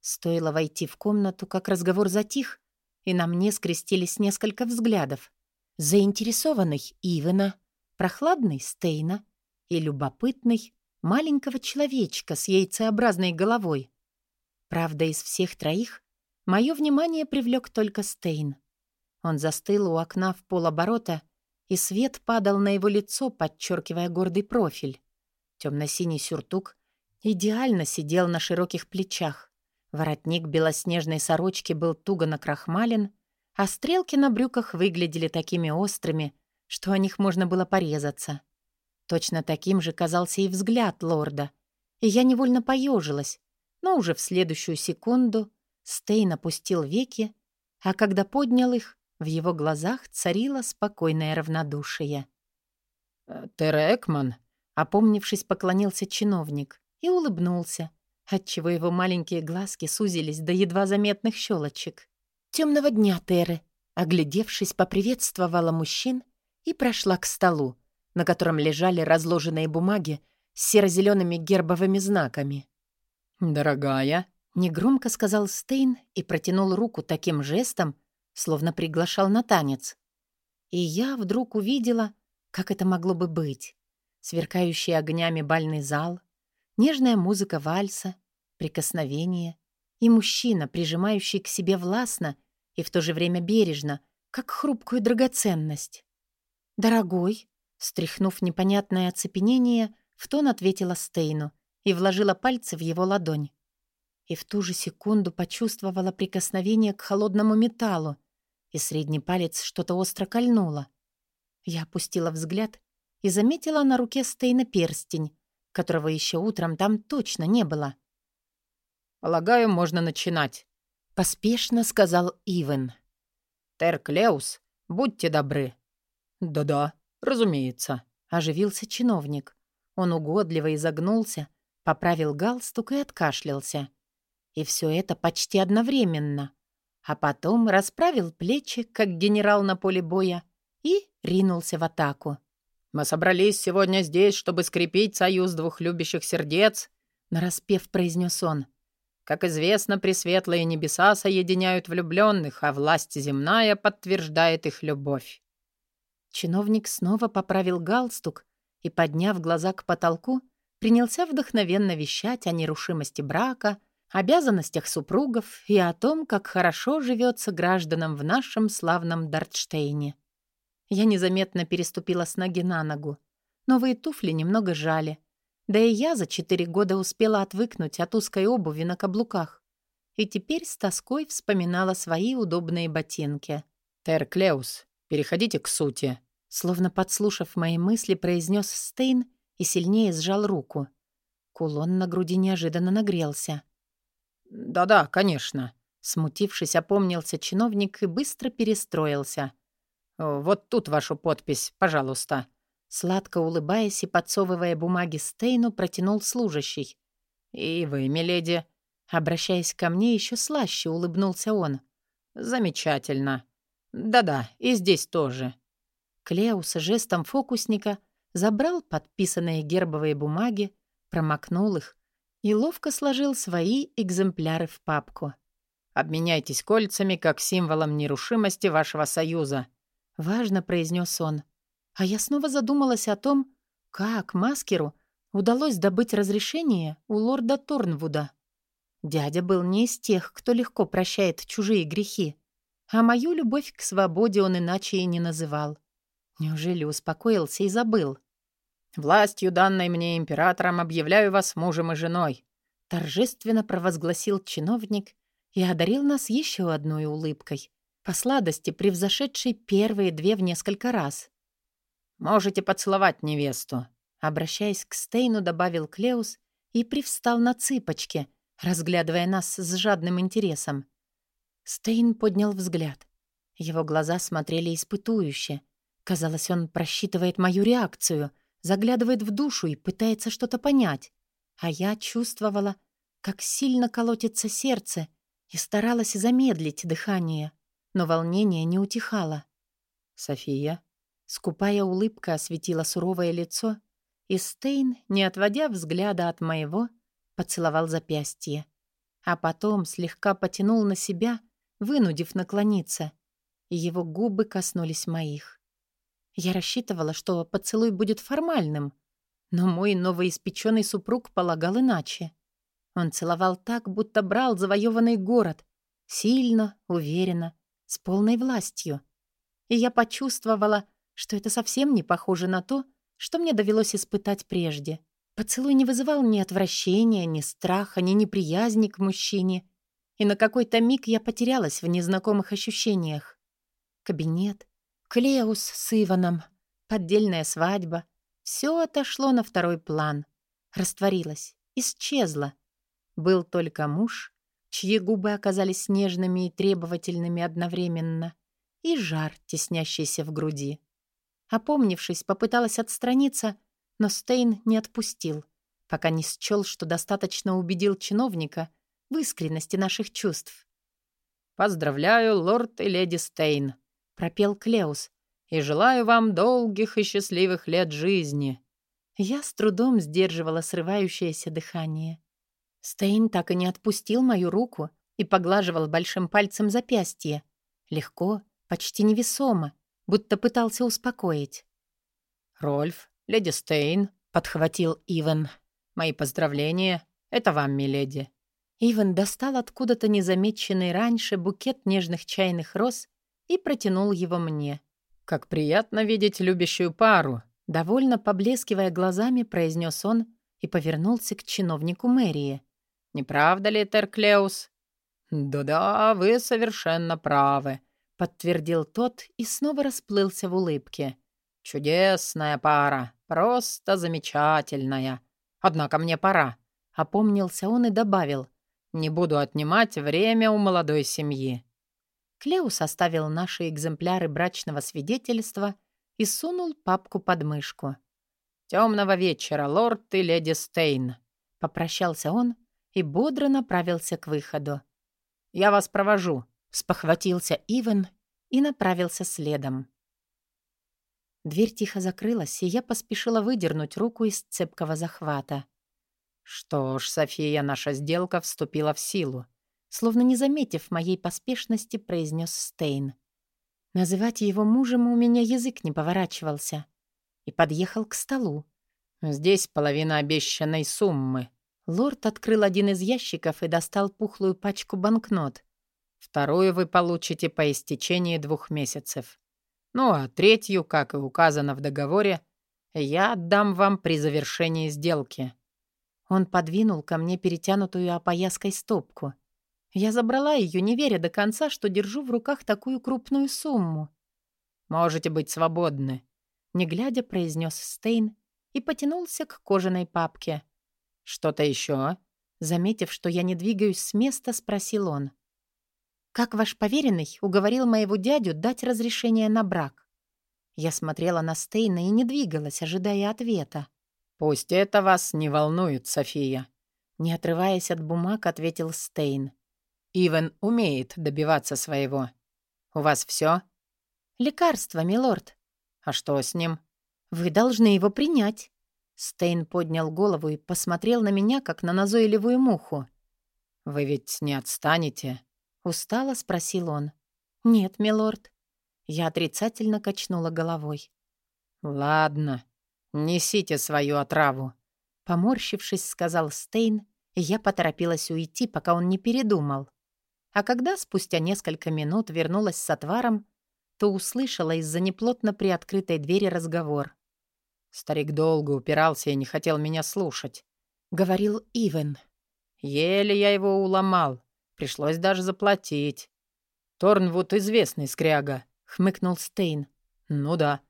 Стоило войти в комнату, как разговор затих, и на мне скрестились несколько взглядов. Заинтересованный Ивена, прохладный Стейна и любопытный маленького человечка с яйцеобразной головой. Правда, из всех троих мое внимание привлек только Стейн. Он застыл у окна в полоборота, и свет падал на его лицо, подчеркивая гордый профиль. Темно-синий сюртук идеально сидел на широких плечах. Воротник белоснежной сорочки был туго накрахмален, а стрелки на брюках выглядели такими острыми, что о них можно было порезаться. Точно таким же казался и взгляд лорда, и я невольно поежилась, но уже в следующую секунду Стейн опустил веки, а когда поднял их, в его глазах царило спокойное равнодушие. «Э, «Терекман», — опомнившись, поклонился чиновник и улыбнулся, отчего его маленькие глазки сузились до едва заметных щелочек. «Темного дня, Теры!» Оглядевшись, поприветствовала мужчин и прошла к столу, на котором лежали разложенные бумаги с серо-зелеными гербовыми знаками. «Дорогая», — негромко сказал Стейн и протянул руку таким жестом, словно приглашал на танец. И я вдруг увидела, как это могло бы быть. Сверкающий огнями бальный зал, Нежная музыка вальса, прикосновение и мужчина, прижимающий к себе властно и в то же время бережно, как хрупкую драгоценность. «Дорогой», стряхнув непонятное оцепенение, в тон ответила Стейну и вложила пальцы в его ладонь. И в ту же секунду почувствовала прикосновение к холодному металлу, и средний палец что-то остро кольнуло. Я опустила взгляд и заметила на руке Стейна перстень, которого еще утром там точно не было. «Полагаю, можно начинать», — поспешно сказал Ивен. «Терклеус, будьте добры». «Да-да, разумеется», — оживился чиновник. Он угодливо изогнулся, поправил галстук и откашлялся. И все это почти одновременно. А потом расправил плечи, как генерал на поле боя, и ринулся в атаку. Мы собрались сегодня здесь, чтобы скрепить союз двух любящих сердец», — нараспев произнес он. «Как известно, пресветлые небеса соединяют влюбленных, а власть земная подтверждает их любовь». Чиновник снова поправил галстук и, подняв глаза к потолку, принялся вдохновенно вещать о нерушимости брака, обязанностях супругов и о том, как хорошо живется гражданам в нашем славном Дартштейне. Я незаметно переступила с ноги на ногу. Новые туфли немного жали. Да и я за четыре года успела отвыкнуть от узкой обуви на каблуках. И теперь с тоской вспоминала свои удобные ботинки. «Тер переходите к сути», Словно подслушав мои мысли, произнес Стейн и сильнее сжал руку. Кулон на груди неожиданно нагрелся. «Да-да, конечно», — смутившись, опомнился чиновник и быстро перестроился. «Вот тут вашу подпись, пожалуйста». Сладко улыбаясь и подсовывая бумаги Стейну, протянул служащий. «И вы, миледи?» Обращаясь ко мне, еще слаще улыбнулся он. «Замечательно. Да-да, и здесь тоже». Клеус жестом фокусника забрал подписанные гербовые бумаги, промокнул их и ловко сложил свои экземпляры в папку. «Обменяйтесь кольцами как символом нерушимости вашего союза», — важно произнес он. А я снова задумалась о том, как Маскеру удалось добыть разрешение у лорда Торнвуда. Дядя был не из тех, кто легко прощает чужие грехи, а мою любовь к свободе он иначе и не называл. Неужели успокоился и забыл? «Властью, данной мне императором, объявляю вас мужем и женой», торжественно провозгласил чиновник и одарил нас еще одной улыбкой, по сладости превзошедшей первые две в несколько раз. «Можете поцеловать невесту», обращаясь к Стейну, добавил Клеус и привстал на цыпочки, разглядывая нас с жадным интересом. Стейн поднял взгляд. Его глаза смотрели испытующе. Казалось, он просчитывает мою реакцию, заглядывает в душу и пытается что-то понять. А я чувствовала, как сильно колотится сердце, и старалась замедлить дыхание, но волнение не утихало. «София?» Скупая улыбка осветила суровое лицо, и Стейн, не отводя взгляда от моего, поцеловал запястье. А потом слегка потянул на себя, вынудив наклониться, и его губы коснулись моих. Я рассчитывала, что поцелуй будет формальным, но мой новоиспеченный супруг полагал иначе. Он целовал так, будто брал завоеванный город, сильно, уверенно, с полной властью. И я почувствовала, что это совсем не похоже на то, что мне довелось испытать прежде. Поцелуй не вызывал ни отвращения, ни страха, ни неприязни к мужчине. И на какой-то миг я потерялась в незнакомых ощущениях. Кабинет, Клеус с Иваном, поддельная свадьба. Все отошло на второй план. Растворилось, исчезло. Был только муж, чьи губы оказались нежными и требовательными одновременно, и жар, теснящийся в груди. Опомнившись, попыталась отстраниться, но Стейн не отпустил, пока не счел, что достаточно убедил чиновника в искренности наших чувств. «Поздравляю, лорд и леди Стейн», пропел Клеус. «И желаю вам долгих и счастливых лет жизни». Я с трудом сдерживала срывающееся дыхание. Стейн так и не отпустил мою руку и поглаживал большим пальцем запястье. Легко, почти невесомо, будто пытался успокоить. «Рольф, леди Стейн», — подхватил Иван. «Мои поздравления. Это вам, миледи». Иван достал откуда-то незамеченный раньше букет нежных чайных роз и протянул его мне. «Как приятно видеть любящую пару!» Довольно поблескивая глазами, произнес он и повернулся к чиновнику мэрии. «Не правда ли, Терклеус?» «Да-да, вы совершенно правы», — подтвердил тот и снова расплылся в улыбке. «Чудесная пара, просто замечательная. Однако мне пора», — опомнился он и добавил. «Не буду отнимать время у молодой семьи». Клеус оставил наши экземпляры брачного свидетельства и сунул папку под мышку. «Темного вечера, лорд и леди Стейн», — попрощался он и бодро направился к выходу. «Я вас провожу», — спохватился Иван и направился следом. Дверь тихо закрылась, и я поспешила выдернуть руку из цепкого захвата. «Что ж, София, наша сделка вступила в силу», словно не заметив моей поспешности, произнес Стейн. Называть его мужем у меня язык не поворачивался. И подъехал к столу. «Здесь половина обещанной суммы». Лорд открыл один из ящиков и достал пухлую пачку банкнот. Вторую вы получите по истечении двух месяцев. Ну а третью, как и указано в договоре, я отдам вам при завершении сделки. Он подвинул ко мне перетянутую опояской стопку. Я забрала ее, не веря до конца, что держу в руках такую крупную сумму. «Можете быть свободны», — не глядя произнес Стейн и потянулся к кожаной папке. «Что-то еще?» Заметив, что я не двигаюсь с места, спросил он. «Как ваш поверенный уговорил моего дядю дать разрешение на брак?» Я смотрела на Стейна и не двигалась, ожидая ответа. «Пусть это вас не волнует, София», — не отрываясь от бумаг, ответил Стейн. «Ивен умеет добиваться своего. У вас все? «Лекарство, милорд». «А что с ним?» «Вы должны его принять». Стейн поднял голову и посмотрел на меня, как на назойливую муху. «Вы ведь не отстанете?» — устало спросил он. «Нет, милорд». Я отрицательно качнула головой. «Ладно, несите свою отраву», — поморщившись, сказал Стейн, я поторопилась уйти, пока он не передумал. А когда спустя несколько минут вернулась с отваром, то услышала из-за неплотно приоткрытой двери разговор. Старик долго упирался и не хотел меня слушать. Говорил Ивен. Еле я его уломал. Пришлось даже заплатить. Торнвуд известный скряга, хмыкнул Стейн. Ну да.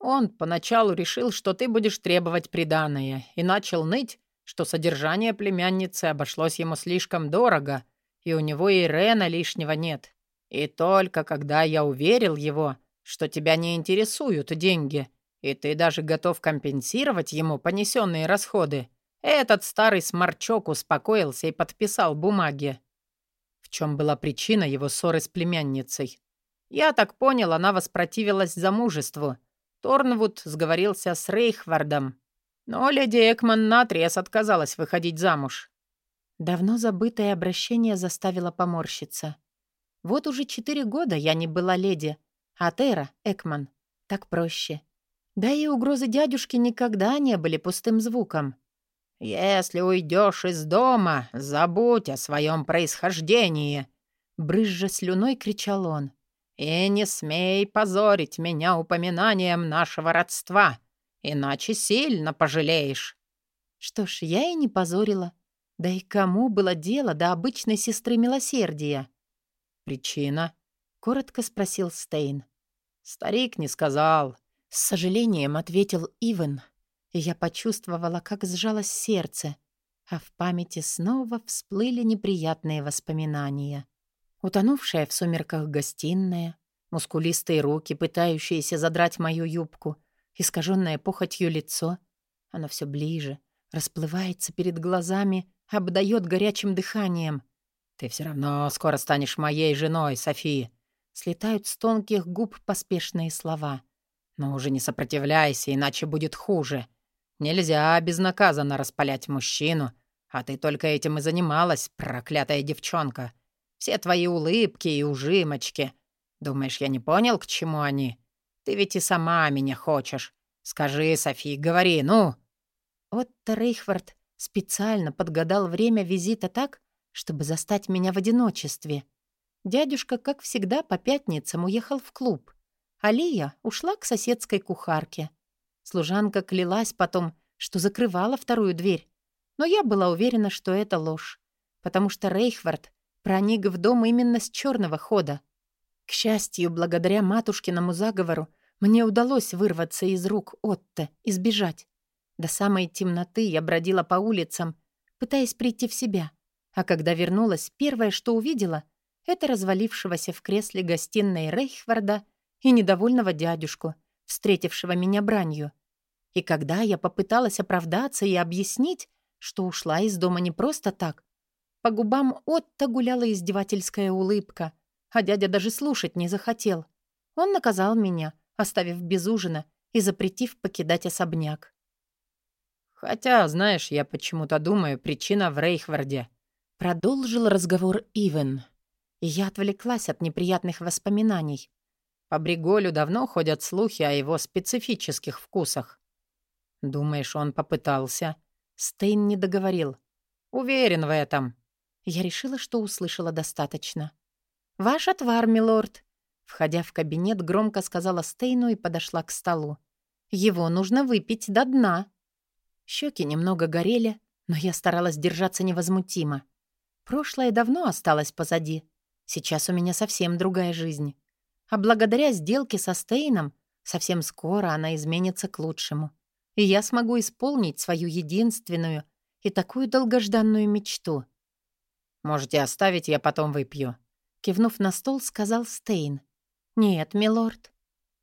Он поначалу решил, что ты будешь требовать приданое, и начал ныть, что содержание племянницы обошлось ему слишком дорого, и у него и Рена лишнего нет. И только когда я уверил его, что тебя не интересуют деньги, и ты даже готов компенсировать ему понесенные расходы, этот старый сморчок успокоился и подписал бумаги. В чем была причина его ссоры с племянницей? Я так понял, она воспротивилась замужеству. Торнвуд сговорился с Рейхвардом. Но леди Экман наотрез отказалась выходить замуж. Давно забытое обращение заставило поморщиться. Вот уже четыре года я не была леди, а Тера, Экман, так проще. Да и угрозы дядюшки никогда не были пустым звуком. «Если уйдешь из дома, забудь о своем происхождении!» Брызжа слюной кричал он. «И не смей позорить меня упоминанием нашего родства, иначе сильно пожалеешь». Что ж, я и не позорила. Да и кому было дело до обычной сестры милосердия? «Причина?» — коротко спросил Стейн. «Старик не сказал. С сожалением ответил Ивен, и я почувствовала, как сжалось сердце, а в памяти снова всплыли неприятные воспоминания. Утонувшая в сумерках гостиная, мускулистые руки, пытающиеся задрать мою юбку, искаженное похотью лицо. Оно все ближе, расплывается перед глазами, обдает горячим дыханием. «Ты все равно скоро станешь моей женой, Софи!» Слетают с тонких губ поспешные слова. Но уже не сопротивляйся, иначе будет хуже. Нельзя безнаказанно распалять мужчину, а ты только этим и занималась, проклятая девчонка. Все твои улыбки и ужимочки. Думаешь, я не понял, к чему они? Ты ведь и сама меня хочешь. Скажи, Софи, говори, ну!» Отто Рейхвард специально подгадал время визита так, чтобы застать меня в одиночестве. Дядюшка, как всегда, по пятницам уехал в клуб. Алия ушла к соседской кухарке. Служанка клялась потом, что закрывала вторую дверь. Но я была уверена, что это ложь, потому что Рейхвард проник в дом именно с черного хода. К счастью, благодаря матушкиному заговору, мне удалось вырваться из рук Отто и сбежать. До самой темноты я бродила по улицам, пытаясь прийти в себя. А когда вернулась, первое, что увидела, это развалившегося в кресле гостиной Рейхварда — и недовольного дядюшку, встретившего меня бранью. И когда я попыталась оправдаться и объяснить, что ушла из дома не просто так, по губам Отто гуляла издевательская улыбка, а дядя даже слушать не захотел. Он наказал меня, оставив без ужина и запретив покидать особняк. «Хотя, знаешь, я почему-то думаю, причина в Рейхварде», — продолжил разговор Ивен. Я отвлеклась от неприятных воспоминаний. По Бриголю давно ходят слухи о его специфических вкусах. Думаешь, он попытался? Стейн не договорил. Уверен в этом». Я решила, что услышала достаточно. «Ваш отвар, милорд», — входя в кабинет, громко сказала Стейну и подошла к столу. «Его нужно выпить до дна». Щеки немного горели, но я старалась держаться невозмутимо. Прошлое давно осталось позади. Сейчас у меня совсем другая жизнь. А благодаря сделке со Стейном совсем скоро она изменится к лучшему. И я смогу исполнить свою единственную и такую долгожданную мечту. «Можете оставить, я потом выпью», — кивнув на стол, сказал Стейн. «Нет, милорд».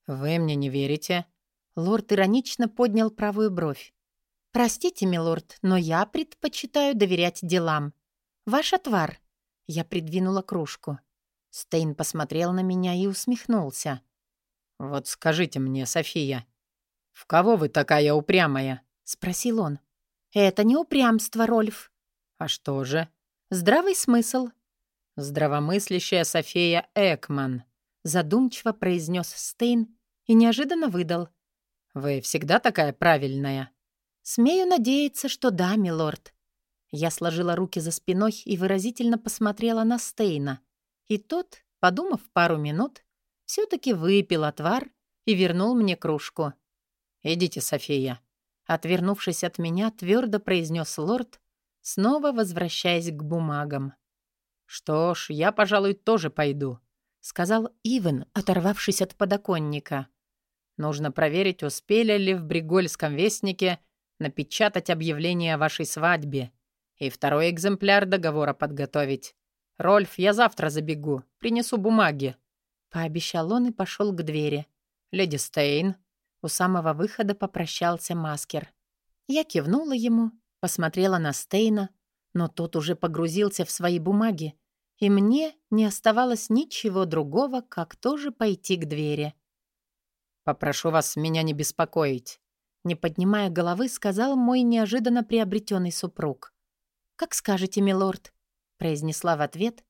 «Вы мне не верите?» Лорд иронично поднял правую бровь. «Простите, милорд, но я предпочитаю доверять делам. Ваш отвар». Я придвинула кружку. Стейн посмотрел на меня и усмехнулся. «Вот скажите мне, София, в кого вы такая упрямая?» — спросил он. «Это не упрямство, Рольф». «А что же?» «Здравый смысл». «Здравомыслящая София Экман», — задумчиво произнес Стейн и неожиданно выдал. «Вы всегда такая правильная?» «Смею надеяться, что да, милорд». Я сложила руки за спиной и выразительно посмотрела на Стейна. И тот, подумав пару минут, все таки выпил отвар и вернул мне кружку. «Идите, София». Отвернувшись от меня, твердо произнес лорд, снова возвращаясь к бумагам. «Что ж, я, пожалуй, тоже пойду», — сказал Ивен, оторвавшись от подоконника. «Нужно проверить, успели ли в Бригольском вестнике напечатать объявление о вашей свадьбе и второй экземпляр договора подготовить. «Рольф, я завтра забегу. Принесу бумаги». Пообещал он и пошел к двери. «Леди Стейн». У самого выхода попрощался Маскер. Я кивнула ему, посмотрела на Стейна, но тот уже погрузился в свои бумаги, и мне не оставалось ничего другого, как тоже пойти к двери. «Попрошу вас меня не беспокоить», — не поднимая головы, сказал мой неожиданно приобретенный супруг. «Как скажете, милорд», произнесла в ответ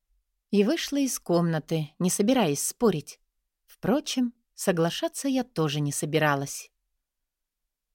и вышла из комнаты, не собираясь спорить. Впрочем, соглашаться я тоже не собиралась.